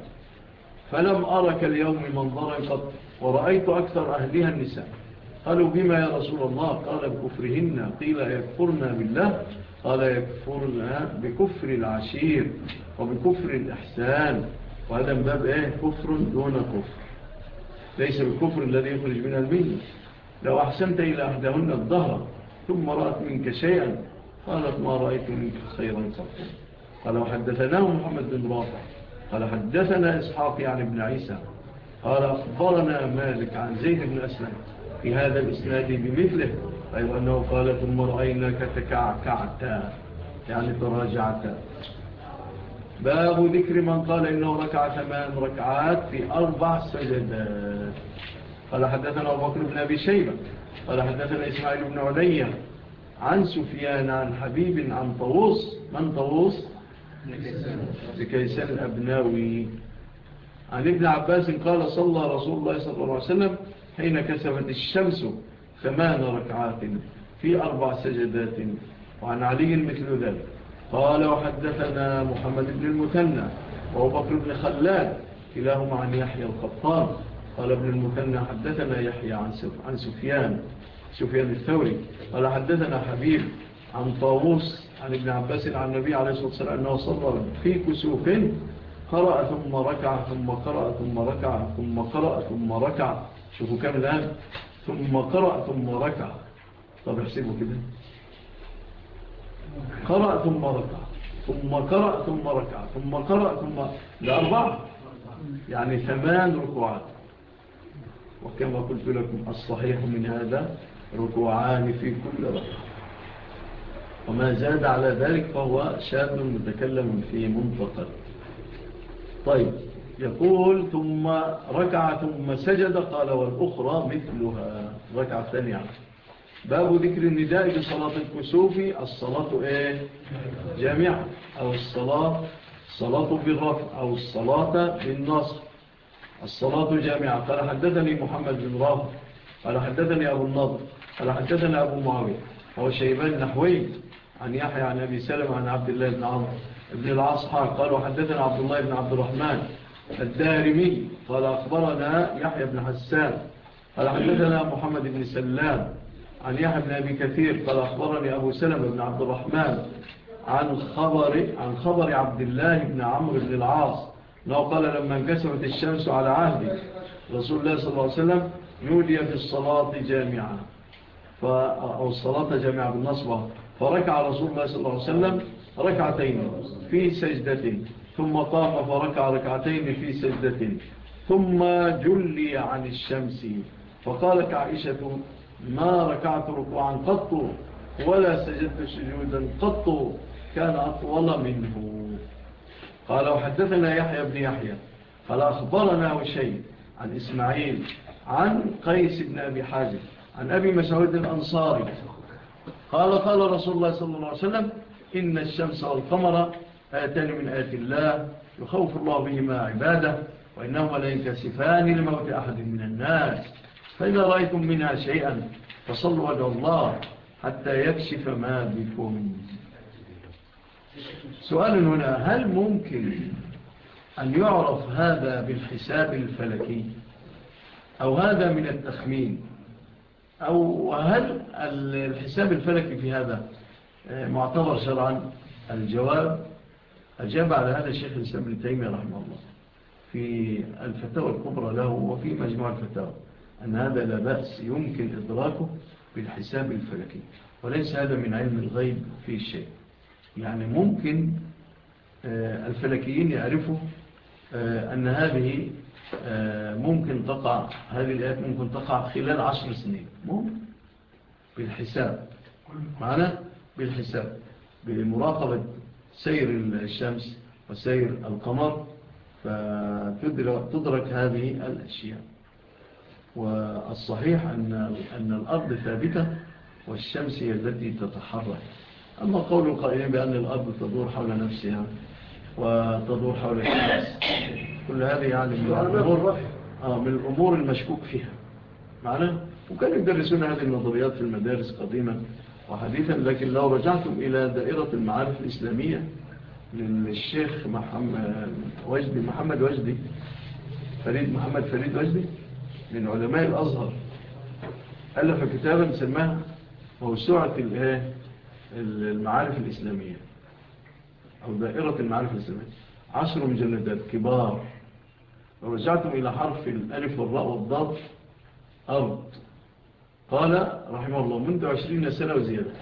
فلم أرك اليوم منظرا قط ورأيت أكثر أهلها النساء. قالوا بما يا رسول الله؟ قال بكفرهن. قيل يكفرنا بالله؟ قال يكفرنا بكفر العشير وبكفر الإحسان. وهذا من باب إيه؟ كفر دون كفر. ليس بالكفر الذي يخرج منها المية لو أحسنت إلى أحدهن الظهر ثم رأت منك شيئا قالت ما رأيت منك خيرا قط قال وحدثناه محمد بن رافع. قال حدثنا إسحاق يعني بن عيسى. قال أخبرنا مالك عن زيد بن أسلم في هذا الإسناد بمثله أي أنه قال ثم رأيناك تكعكعتا يعني تراجعتا. باب ذكر من قال إنه ركع ثمان ركعات في أربع سجدات. قال حدثنا أبو بكر بن أبي شيبة. قال حدثنا إسماعيل بن علي عن سفيان عن حبيب عن طووس من طووس لكيسان نعم. الأبناوي. عن ابن عباس قال صلى رسول الله صلى الله عليه وسلم حين كسبت الشمس ثمان ركعات في أربع سجدات وعن علي مثل ذلك. قال وحدثنا محمد بن المثنى وهو بكر بن خلاد كلاهما عن يحيى القطان. قال ابن المثنى حدثنا يحيى عن سفيان سفيان الثوري قال حدثنا حبيب عن طاووس عن ابن عباس عن النبي عليه الصلاة والسلام أنه صلى في كسوف قرأ ثم ركع ثم قرأ ثم ركع ثم قرأ ثم ركع. شوفوا كم الآن. ثم قرأ ثم ركع. طب احسبوا كده. قرأ ثم ركع. ثم قرأ ثم ركع. ثم قرأ ثم لأربعة يعني ثمان ركوعات. وكما قلت لكم الصحيح من هذا ركوعان في كل ركعة وما زاد على ذلك فهو شاب متكلم في منطقة. طيب يقول ثم ركع ثم سجد قال والأخرى مثلها. ركعة ثانية. باب ذكر النداء بصلاة الكسوف. الصلاة إيه؟ جامعة. أو الصلاة صلاة بالرفع أو الصلاة بالنصر. الصلاة جامعة. قال حدثني محمد بن راب قال حدثني أبو النضر. قال حدثني أبو معاوية. هو شيبان نحوي عن يحيى عن أبي سلم عن عبد الله بن عمر ابن العصحى قال وحدثنا عبد الله بن عبد الرحمن الدارمي. قال أخبرنا يحيى بن حسان. قال حدثنا محمد بن سلام عن يحيى بن أبي كثير. قال أخبرني أبو سلم بن عبد الرحمن عن خبر, عن خبر عبد الله بن عمر بن العاص. لو قال لما انكسرت الشمس على عهد رسول الله صلى الله عليه وسلم يولي في الصلاة جامعة أو الصلاة جامعة بالنصبة. فركع رسول الله صلى الله عليه وسلم ركعتين في سجدة. ثم قام فركع ركعتين في سجدة. ثم جلي عن الشمس. فقالت عائشة ما ركعت ركوعا قط ولا سجدت سجودا قط. كان أطول منه. قال وحدثنا يحيى بن يحيى قال أخبرنا وشيء عن إسماعيل عن قيس بن أبي حازم عن أبي مسعود الأنصاري. قال قال رسول الله صلى الله عليه وسلم إن الشمس والقمر آتان من آيات الله يخوف الله بهما عباده وإنهما ينكسفان لموت أحد من الناس. فإذا رأيتم منها شيئا فصلوا على الله حتى يكشف ما بكم. سؤال هنا هل ممكن أن يعرف هذا بالحساب الفلكي؟ أو هذا من التخمين؟ أو هل الحساب الفلكي في هذا معتبر شرعا؟ الجواب أجاب على هذا الشيخ الإسلام بن تيمية رحمه الله في الفتاوى الكبرى له وفي مجموع الفتاوى أن هذا لا بأس يمكن إدراكه بالحساب الفلكي وليس هذا من علم الغيب في الشيء. يعني ممكن آه، الفلكيين يعرفوا آه، أن هذه آه، ممكن تقع هذه الآيات ممكن تقع خلال عشر سنين. ممكن. بالحساب. معنا بالحساب. بمراقبة سير الشمس وسير القمر فتدرك هذه الأشياء. والصحيح أن, أن الأرض ثابتة والشمس هي التي تتحرك. أما قول القائلين بأن الأرض تدور حول نفسها وتدور حول الشمس كل هذه يعني من الأمور, آه، من الأمور المشكوك فيها. معنا وكانوا يدرسون هذه النظريات في المدارس قديما وحديثا لكن لو رجعتم إلى دائرة المعارف الإسلامية للشيخ محمد وجدي محمد وجدي فريد محمد فريد وجدي من علماء الأزهر ألف كتابا سماه موسوعة الإيه المعارف الإسلامية أو دائرة المعارف الإسلامية. عشر مجلدات كبار لو رجعتم إلى حرف الألف والراء والضاد أرض. قال رحمه الله منذ عشرين سنة وزيادة.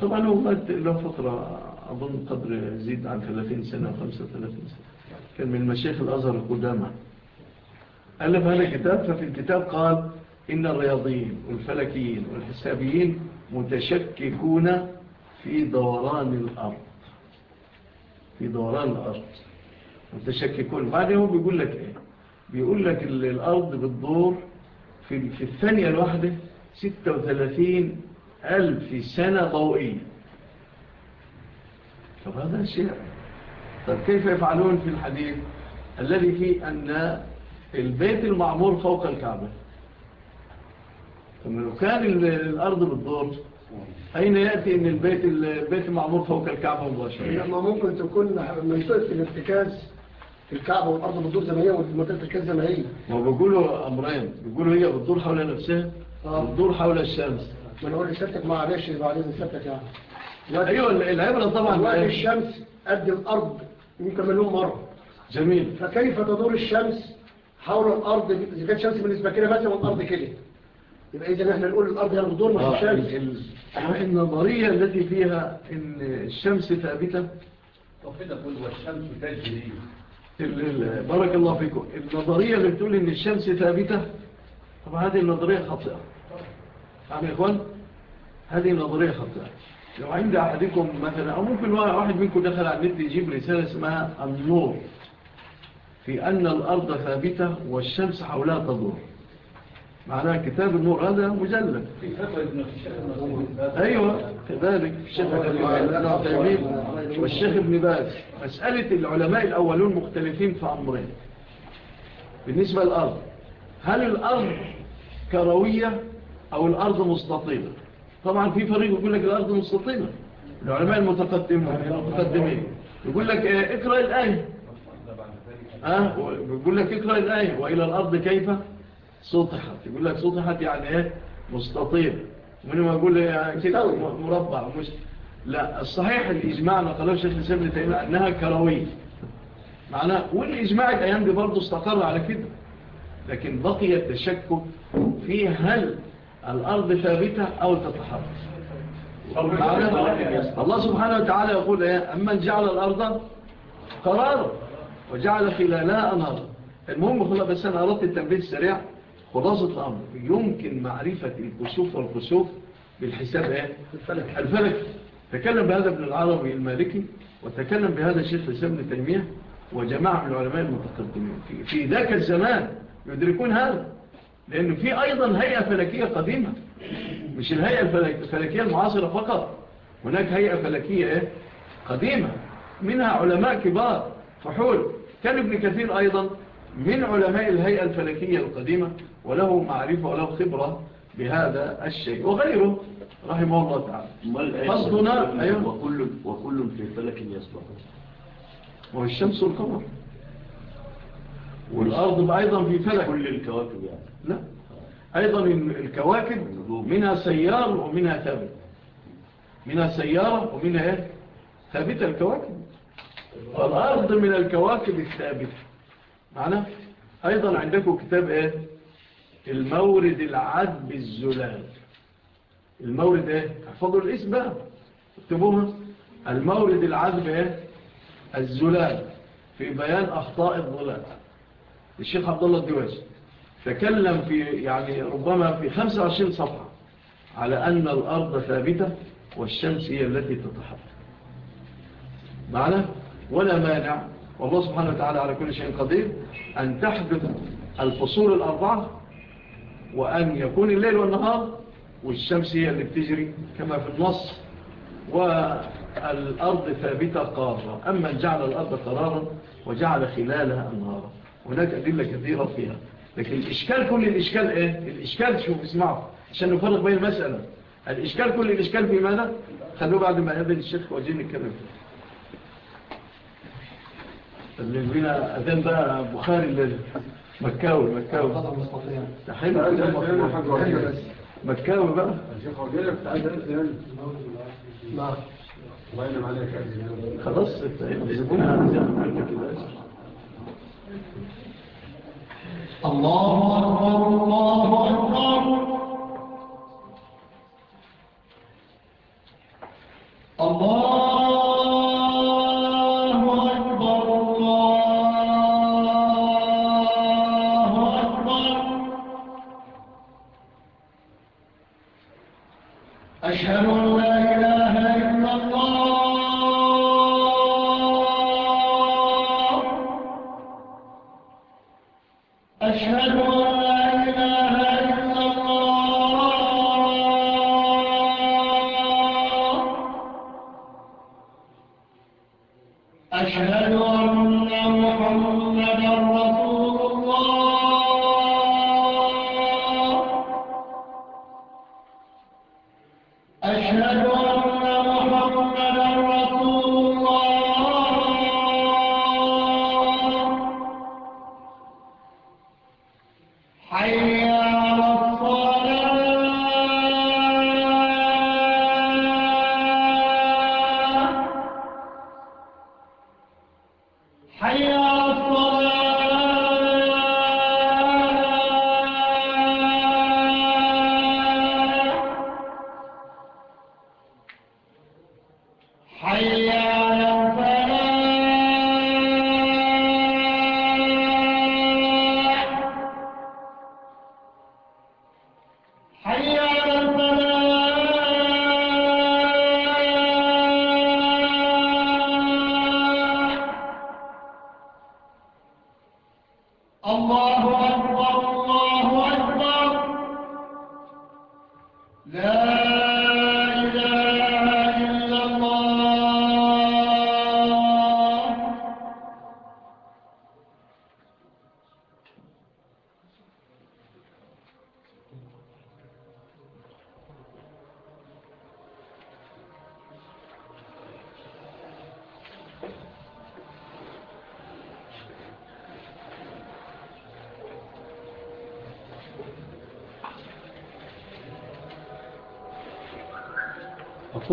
طبعا هو له فترة أظن قدر زيد عن ثلاثين سنة وخمسة ثلاثين سنة. كان من المشيخ الأزهر القدامى. ألف هذا الكتاب ففي الكتاب قال إن الرياضيين والفلكيين والحسابيين متشككون في دوران الأرض. في دوران الأرض. متشككون بعدين هو بيقول لك إيه؟ بيقول لك الأرض بتدور في, في الثانية الواحدة 36 ألف سنة ضوئية. طب هذا شيء. طب كيف يفعلون في الحديث الذي فيه أن البيت المعمور فوق الكعبة؟ طب لو كان الأرض بتدور أين يأتي أن البيت البيت المعمور فوق الكعبة مباشرة؟ لما ممكن تكون منطقة الارتكاز في الكعبة والأرض بتدور زمنية والمنطقة الارتكاز زمنية ما بيقولوا أمرين بيقولوا هي بتدور حول نفسها آه. بتدور حول الشمس. ما أنا أقول لسيادتك معلش بعدين سيادتك يعني. أيوة العبرة طبعا. وقت الشمس قد الأرض يمكن مليون مرة. جميل. فكيف تدور الشمس حول الأرض؟ إذا كانت الشمس بالنسبة كده مثلا والأرض كده. يبقى إذا نحن نقول الأرض هي ما في آه، الشمس النظرية التي فيها إن الشمس ثابتة وكده قلت والشمس تجري. بارك الله فيكم. النظرية اللي بتقول إن الشمس ثابتة طبعا هذه النظرية خاطئة. عم يا إخوان هذه النظرية خاطئة. لو عند أحدكم مثلا أو ممكن واحد منكم دخل على النت يجيب رسالة اسمها النور في أن الأرض ثابتة والشمس حولها تدور. معناها كتاب النور هذا مجلد. أيوة كذلك الشيخ والشيخ ابن باز. مسألة العلماء الأولون مختلفين في أمرين. بالنسبة للأرض هل الأرض كروية أو الأرض مستطيلة؟ طبعا في فريق يقول لك الأرض مستطيلة. العلماء المتقدمين. يقول لك آه، اقرأ الآية آه، ها يقول لك اقرأ الآية وإلى الأرض كيف؟ سطحت يقول لك سطحت يعني إيه؟ مستطيل. من ما أقول إيه؟ يعني كده مربع مش لا الصحيح الإجماع نقله شيخ الإسلام لتأمين أنها كروية معناه والإجماع الأيام دي برضو استقر على كده. لكن بقي التشكك في هل الأرض ثابتة أو تتحرك. الله سبحانه وتعالى يقول إيه؟ أما جعل الأرض قرارا وجعل خلالها أنهارا. المهم بس أنا أردت التنبيه السريع. خلاصة الأمر يمكن معرفة الكسوف والكسوف بالحساب إيه؟ الفلك. تكلم بهذا ابن العربي المالكي وتكلم بهذا الشيخ حساب بن تيمية وجماعة من العلماء المتقدمين. في, ذاك الزمان يدركون هذا لأنه في أيضا هيئة فلكية قديمة. مش الهيئة الفلكية المعاصرة فقط. هناك هيئة فلكية إيه؟ قديمة. منها علماء كبار. فحول. كان ابن كثير أيضا من علماء الهيئة الفلكية القديمة. وله معرفة وله خبرة بهذا الشيء. وغيره رحمه الله تعالى. قصدنا أيوه. وكل, وكل في فلك يسبق والشمس والقمر. والأرض أيضا في فلك. كل الكواكب يعني. لا. أيضا الكواكب منها سيار ومنها ثابت. منها سيارة ومنها إيه؟ ثابتة الكواكب. والأرض من الكواكب الثابتة. معنا أيضا عندكم كتاب إيه؟ المورد العذب الزلال. المورد إيه؟ احفظوا الاسم بقى. اكتبوها. المورد العذب إيه؟ الزلال. في بيان أخطاء الظلال. الشيخ عبد الله الدواجي تكلم في يعني ربما في 25 صفحة على أن الأرض ثابتة والشمس هي التي تتحرك. معنا ولا مانع. والله سبحانه وتعالى على كل شيء قدير أن تحدث الفصول الأربعة وأن يكون الليل والنهار والشمس هي اللي بتجري كما في النص والأرض ثابتة قارة. أما جعل الأرض قرارا وجعل خلالها أنهارا. هناك أدلة كثيرة فيها. لكن الإشكال كل الإشكال إيه؟ الإشكال شوف اسمعوا عشان نفرق بين المسألة. الإشكال كل الإشكال في ماذا؟ خلوه بعد ما يقابل الشيخ واجين الكلام. فيه اللي بينا أذان بقى بخاري الليل مكاوي مكاوي حلو كده. مكاوي بقى. الشيخ عجلة بتاع الرزق نعم الله عليك خلاص إيه، كده. الله أكبر الله أكبر. الله أشهد أن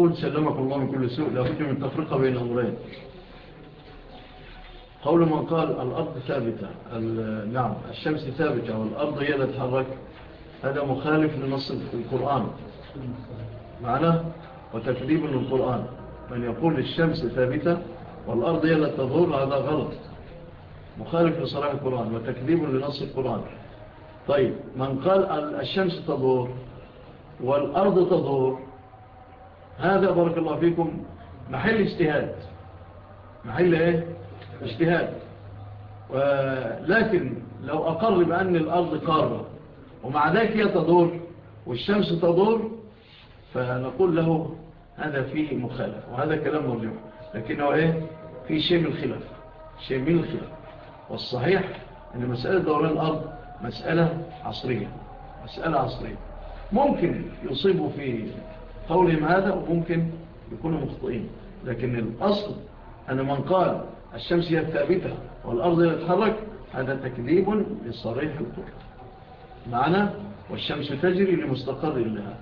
يقول سلمك الله من كل سوء لا بد من تفرقة بين أمرين. قول من قال الأرض ثابتة نعم الشمس ثابتة والأرض هي لا تحرك هذا مخالف لنص القرآن. معناه وتكذيب للقرآن. من يقول الشمس ثابتة والأرض هي لا تظهر هذا غلط. مخالف لصراع القرآن وتكذيب لنص القرآن. طيب من قال الشمس تظهر والأرض تظهر هذا بارك الله فيكم محل اجتهاد. محل إيه؟ اجتهاد. ولكن لو أقر بأن الأرض قارة ومع ذلك هي تدور والشمس تدور فنقول له هذا فيه مخالف وهذا كلام مرجوح. لكنه إيه؟ في شيء من الخلاف. شيء من الخلاف. والصحيح أن مسألة دوران الأرض مسألة عصرية. مسألة عصرية. ممكن يصيبوا في قولهم هذا وممكن يكونوا مخطئين. لكن الأصل أن من قال الشمس هي الثابتة والأرض هي هذا تكذيب للصريح القرآن معنا والشمس تجري لمستقر لها.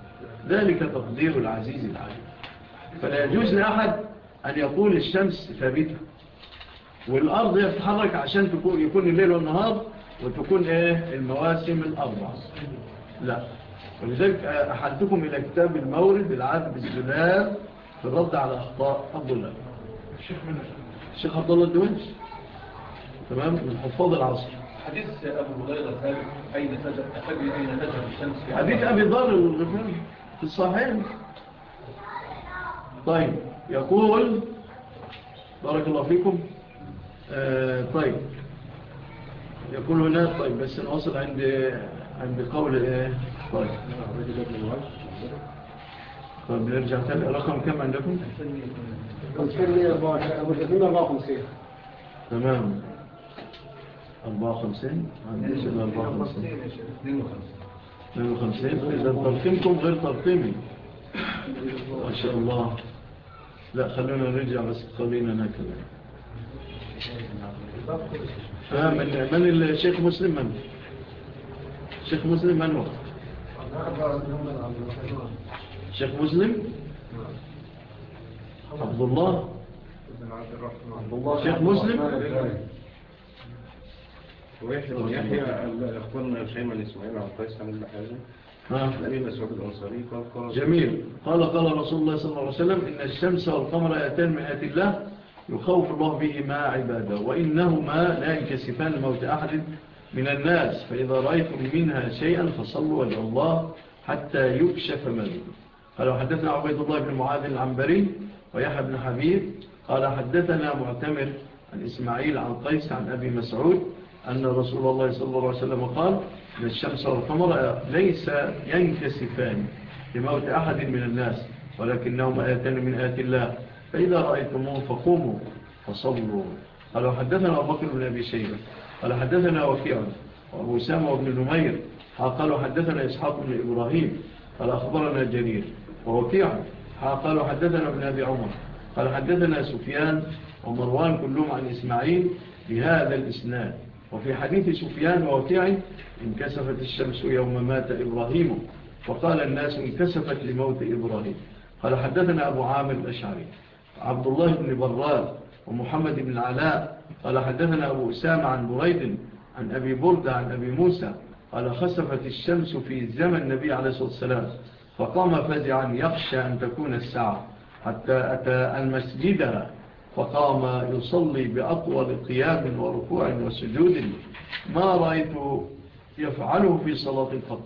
ذلك تقدير العزيز العليم. فلا يجوز لأحد أن يقول الشمس ثابتة والأرض يتحرك عشان يكون الليل والنهار وتكون إيه؟ المواسم الأربع لا. ولذلك أحدكم إلى كتاب المورد العهد بالزلال في الرد على أخطاء عبد الله. الشيخ عبد الله الدوينش تمام؟ من حفاظ العصر. حديث أبو هريرة ثابت أين تذهب أين تذهب الشمس حديث أبي ضر في الصحيح. طيب يقول بارك الله فيكم. آه، طيب. يقول هنا طيب بس نوصل عند عند قول إيه طيب نرجع تاني رقم كم عندكم؟ 54 تمام 54 عندنا 54 52 اذا ترقيمكم غير ترقيمي ما شاء الله لا خلونا نرجع بس خلينا ناكل. من الشيخ مسلم من؟ الشيخ مسلم من وقت شيخ مسلم عبد الله عبد الله شيخ مسلم ويحيى الأنصاري قال قال جميل قال قال رسول الله صلى الله عليه وسلم إن الشمس والقمر آتان من آت الله يخوف الله بهما عباده وإنهما لا ينكسفان لموت أحد من الناس فإذا رأيتم منها شيئا فصلوا إلى الله حتى يكشف ماذا قالوا حدثنا عبيد الله بن معاذ العنبري ويحى بن حبيب. قال حدثنا معتمر عن إسماعيل عن قيس عن أبي مسعود أن رسول الله صلى الله عليه وسلم قال إن الشمس والقمر ليس ينكسفان لموت أحد من الناس ولكنهم آتان من آت الله. فإذا رأيتموه فقوموا فصلوا. قالوا حدثنا أبو بكر بن أبي شيبة. قال حدثنا وكيع وأبو سامة وابن نمير. قالوا حدثنا إسحاق بن إبراهيم. قال أخبرنا جرير ووكيعا قالوا حدثنا ابن أبي عمر. قال حدثنا سفيان ومروان كلهم عن إسماعيل بهذا الإسناد. وفي حديث سفيان ووكيع انكسفت الشمس يوم مات إبراهيم. وقال الناس انكسفت لموت إبراهيم. قال حدثنا أبو عامر الأشعري. عبد الله بن براد ومحمد بن علاء قال حدثنا أبو أسامة عن بريد عن أبي بردة عن أبي موسى قال خسفت الشمس في زمن النبي عليه الصلاة والسلام فقام فزعا يخشى أن تكون الساعة حتى أتى المسجد فقام يصلي بأطول قيام وركوع وسجود ما رأيت يفعله في صلاة الفضل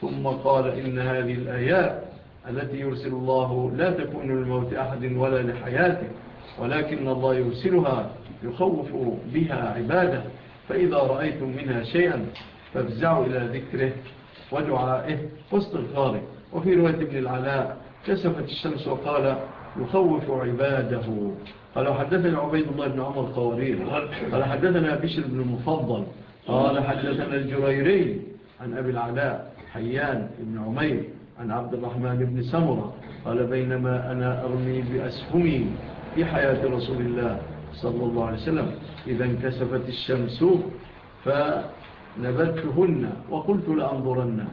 ثم قال إن هذه الآيات التي يرسل الله لا تكون لموت أحد ولا لحياته. ولكن الله يرسلها يخوف بها عباده. فإذا رأيتم منها شيئا فافزعوا إلى ذكره ودعائه واستغفاره. وفي رواية ابن العلاء كسفت الشمس وقال يخوف عباده. قال حدثنا عبيد الله بن عمر قوارير قال حدثنا بشر بن المفضل. قال حدثنا الجريرين عن أبي العلاء حيان بن عمير عن عبد الرحمن بن سمرة. قال بينما أنا أرمي بأسهمي. في حياة رسول الله صلى الله عليه وسلم. إذا انكسفت الشمس فنبتهن وقلت لأنظرن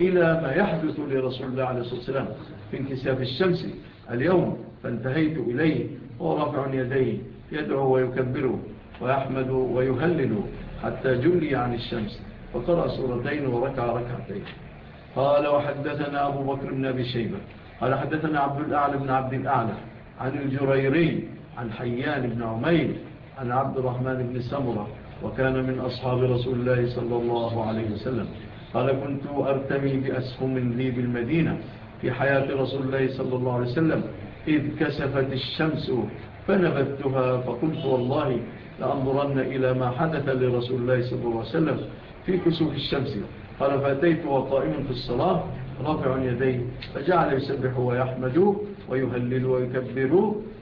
إلى ما يحدث لرسول الله عليه الصلاة والسلام في انكساف الشمس. اليوم فانتهيت إليه ورفع يديه يدعو ويكبره ويحمد ويهلل حتى جلي عن الشمس فقرأ سورتين وركع ركعتين. قال وحدثنا أبو بكر بن أبي شيبة. قال حدثنا عبد الأعلى بن عبد الأعلى. عن الجريري عن حيان بن عمير عن عبد الرحمن بن سمرة وكان من أصحاب رسول الله صلى الله عليه وسلم. قال كنت أرتمي بأسهم لي بالمدينة في حياة رسول الله صلى الله عليه وسلم. إذ كسفت الشمس فنبتها فقلت والله لأنظرن إلى ما حدث لرسول الله صلى الله عليه وسلم في كسوف الشمس. قال فأتيت وقائم في الصلاة رافع يديه فجعل يسبح ويحمده ويهلل ويكبر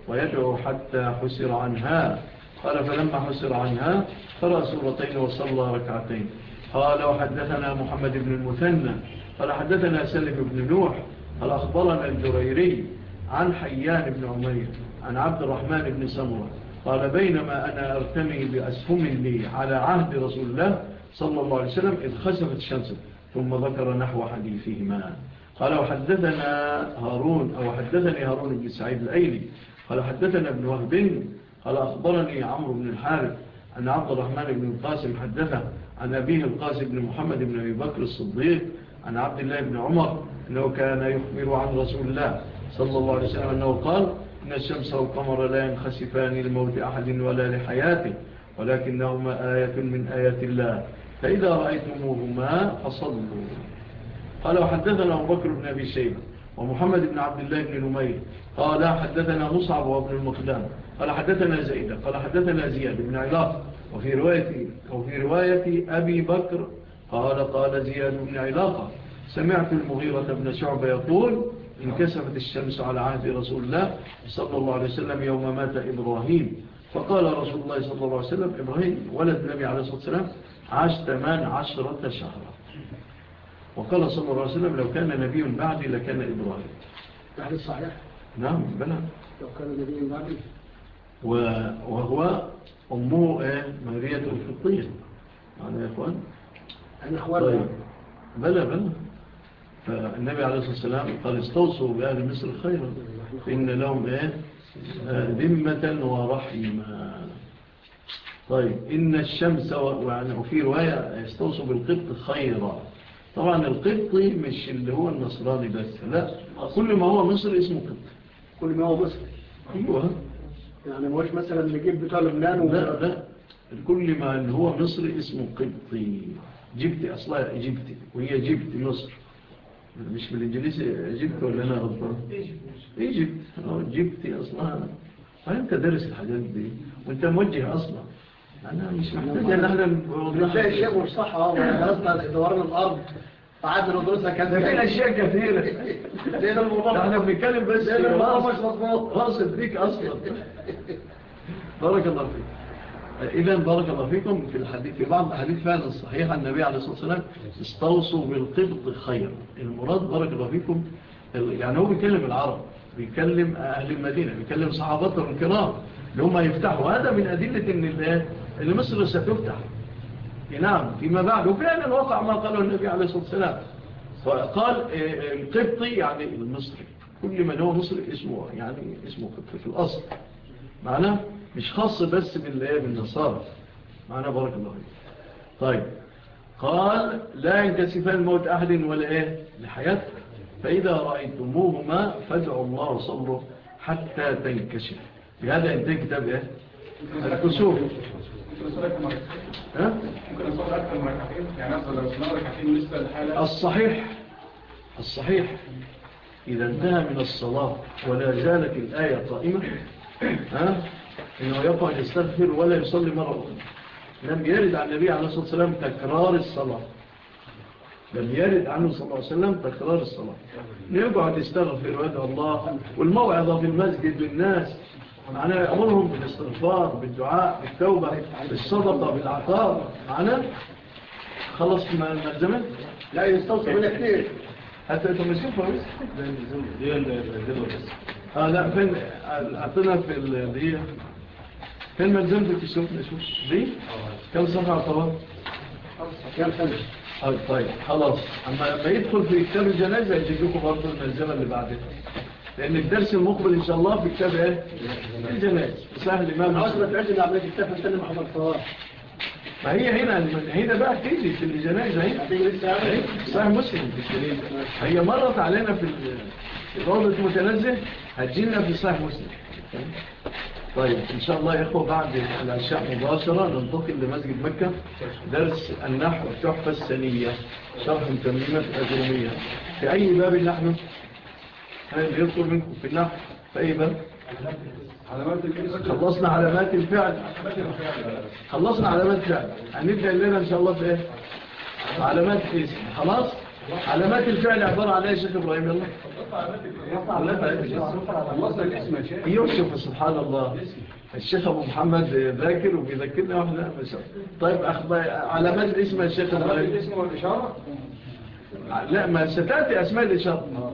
ويدعو حتى حسر عنها. قال فلما حسر عنها. قرأ سورتين وصلى ركعتين. قال وحدثنا محمد بن المثنى. قال حدثنا سلم بن نوح. قال أخبرنا الجريري عن حيان بن عمير عن عبد الرحمن بن سمرة. قال بينما أنا أرتمي بأسهم لي على عهد رسول الله صلى الله عليه وسلم إذ خسفت الشمس ثم ذكر نحو حديثهما. قال وحدثنا هارون أو حدثني هارون بن سعيد الأيلي قال حدثنا ابن وهب قال أخبرني عمرو بن الحارث أن عبد الرحمن بن القاسم حدثه عن أبيه القاسم بن محمد بن أبي بكر الصديق عن عبد الله بن عمر أنه كان يخبر عن رسول الله صلى الله عليه وسلم أنه قال إن الشمس والقمر لا ينخسفان لموت أحد ولا لحياته ولكنهما آية من آيات الله فإذا رأيتموهما فصلوا. قال وحدثنا أبو بكر بن أبي شيبة ومحمد بن عبد الله بن نمير قال حدثنا مصعب وابن المقدام قال حدثنا زيدة قال حدثنا زياد بن علاق وفي رواية, وفي رواية أبي بكر قال قال زياد بن علاقة سمعت المغيرة بن شعب يقول انكسفت الشمس على عهد رسول الله صلى الله عليه وسلم يوم مات إبراهيم فقال رسول الله صلى الله عليه وسلم إبراهيم ولد نبي عليه الصلاة والسلام عاش ثمان عشرة شهرا وقال صلى الله عليه وسلم لو كان نبي بعدي لكان إبراهيم. بعد الصحيح نعم بلى. لو كان نبي بعدي. وهو أمه آه، مهرية الفطية. معنا يا أخوان؟ يعني أنا أخوان بلا طيب. بلى بلى. فالنبي عليه الصلاة والسلام قال استوصوا بأهل مصر خيرا. إن لهم إيه ذمة ورحمة. طيب. إن الشمس وفي رواية استوصوا بالقبط خيرا. طبعا القبطي مش اللي هو النصراني بس لا. كل ما هو مصري اسمه قبطي. كل ما هو مصري. أيوه. يعني مش مثلا نجيب بتاع لبنان لا لا. كل ما اللي هو مصري اسمه قبطي. جبتي أصلا جبتي وهي جبتي مصر. مش بالإنجليزي جبت ولا أنا غلطان؟ ايجبت ايجبت آه، جبتي أصلا. فانت دارس الحاجات دي. وأنت موجه أصلا. أنا مش محتاج أن أهلا بوضوح الشيء والصحة ودرسنا دوران الأرض. فعاد ندرسها كذا. لقينا أشياء كثيرة لقينا الموضوع إحنا بنتكلم بس الموضوع مش مضبوط. واصل فيك أصلا. بارك الله فيك. إذا بارك الله فيكم في الحديث في بعض الأحاديث فعلا الصحيحة النبي عليه الصلاة والسلام استوصوا بالقبط خير. المراد بارك الله فيكم يعني هو بيكلم العرب بيكلم أهل المدينة بيكلم صحابتهم الكرام اللي يفتحوا. هذا من أدلة إن أن مصر ستفتح إيه نعم فيما بعد. وفعلا وقع ما قاله النبي عليه الصلاة والسلام. فقال إيه، إيه، القبطي يعني المصري. كل من هو مصري اسمه يعني اسمه قبطي في الأصل. معناه مش خاص بس بالنصارى. معناه بارك الله طيب. قال لا ينكسفان موت أهل ولا إيه لحياتك. فإذا رأيتموهما فادعوا الله صبره حتى تنكشف. بهذا انتهي كتاب إيه؟ الكسوف. الصحيح. الصحيح. إذا انتهى من الصلاة ولا زالت الآية قائمة ها؟ إنه يقع يستغفر ولا يصلي مرة أخرى. لم يرد عن النبي عليه الصلاة والسلام تكرار الصلاة. لم يرد عنه صلى الله عليه وسلم تكرار الصلاة. يقعد يستغفر ويدعو الله. والموعظة في المسجد بالناس معناه يأمرهم بالاستغفار بالدعاء بالتوبة بالصدقة بالعطاء. معنا خلص ما الزمن؟ لا يستوصي منك ليه حتى دين ماشيين بس آه لا فين؟ أعطينا في الدقيقه فين ملزمتك في الشوف نشوف دي؟ كم صفحة طبعا كم صفحة؟ طيب خلاص. أما يدخل في كتاب الجنازة يجيكم برضو برضه الملزمه اللي بعدها. لأن الدرس المقبل إن شاء الله في كتاب إيه؟ الجمال سهل ما عاوز ما تعدل عملية الكتاب هنسلم على الصواب ما هي هنا هنا بقى تيجي في الجنائز هنا صحيح مسلم. هي مرت علينا في روضة متنزه هتجينا في صحيح مسلم. طيب إن شاء الله يا إخوة بعد العشاء مباشرة ننتقل لمسجد مكة درس النحو التحفة السنية شرح تنمية الأجرمية في أي باب نحن؟ هل يطلب منكم في الله. فأي بل خلصنا علامات الفعل. خلصنا علامات الفعل. هنبدأ لنا إن شاء الله في إيه علامات الاسم خلاص؟ علامات الفعل عبارة عن إيه شيخ إبراهيم؟ يلا. خلصنا الاسم يا شيخ يوسف سبحان الله. الشيخ أبو محمد ذاكر وبيذكرنا وإحنا طيب علامات الاسم يا شيخ إبراهيم؟ الاسم والإشارة لا ما ستأتي أسماء الإشارة.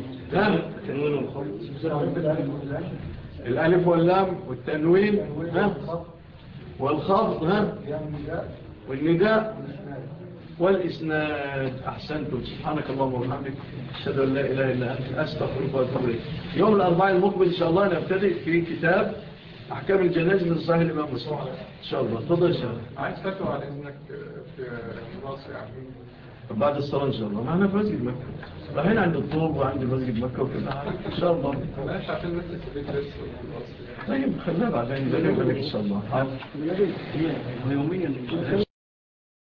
والخفض. الألف واللام والتنوين ها؟ والخفض ها؟ والنداء والإسناد. أحسنتم. سبحانك اللهم وبحمدك. أشهد أن لا إله إلا أنت. أستغفرك وأتوب إليك. يوم الأربعاء المقبل إن شاء الله نبتدئ في كتاب أحكام الجنازة من صحيح الإمام مسلم. إن شاء الله. تفضل إن شاء الله عايز فتوى على إذنك في مصر بعد الصلاة إن شاء الله. معنا فازل مكتب رايحين عند الطوب وعند مسجد مكة وكده إن شاء الله ماشي عشان نفس البيت طيب خلينا بعدين إن شاء الله يوميا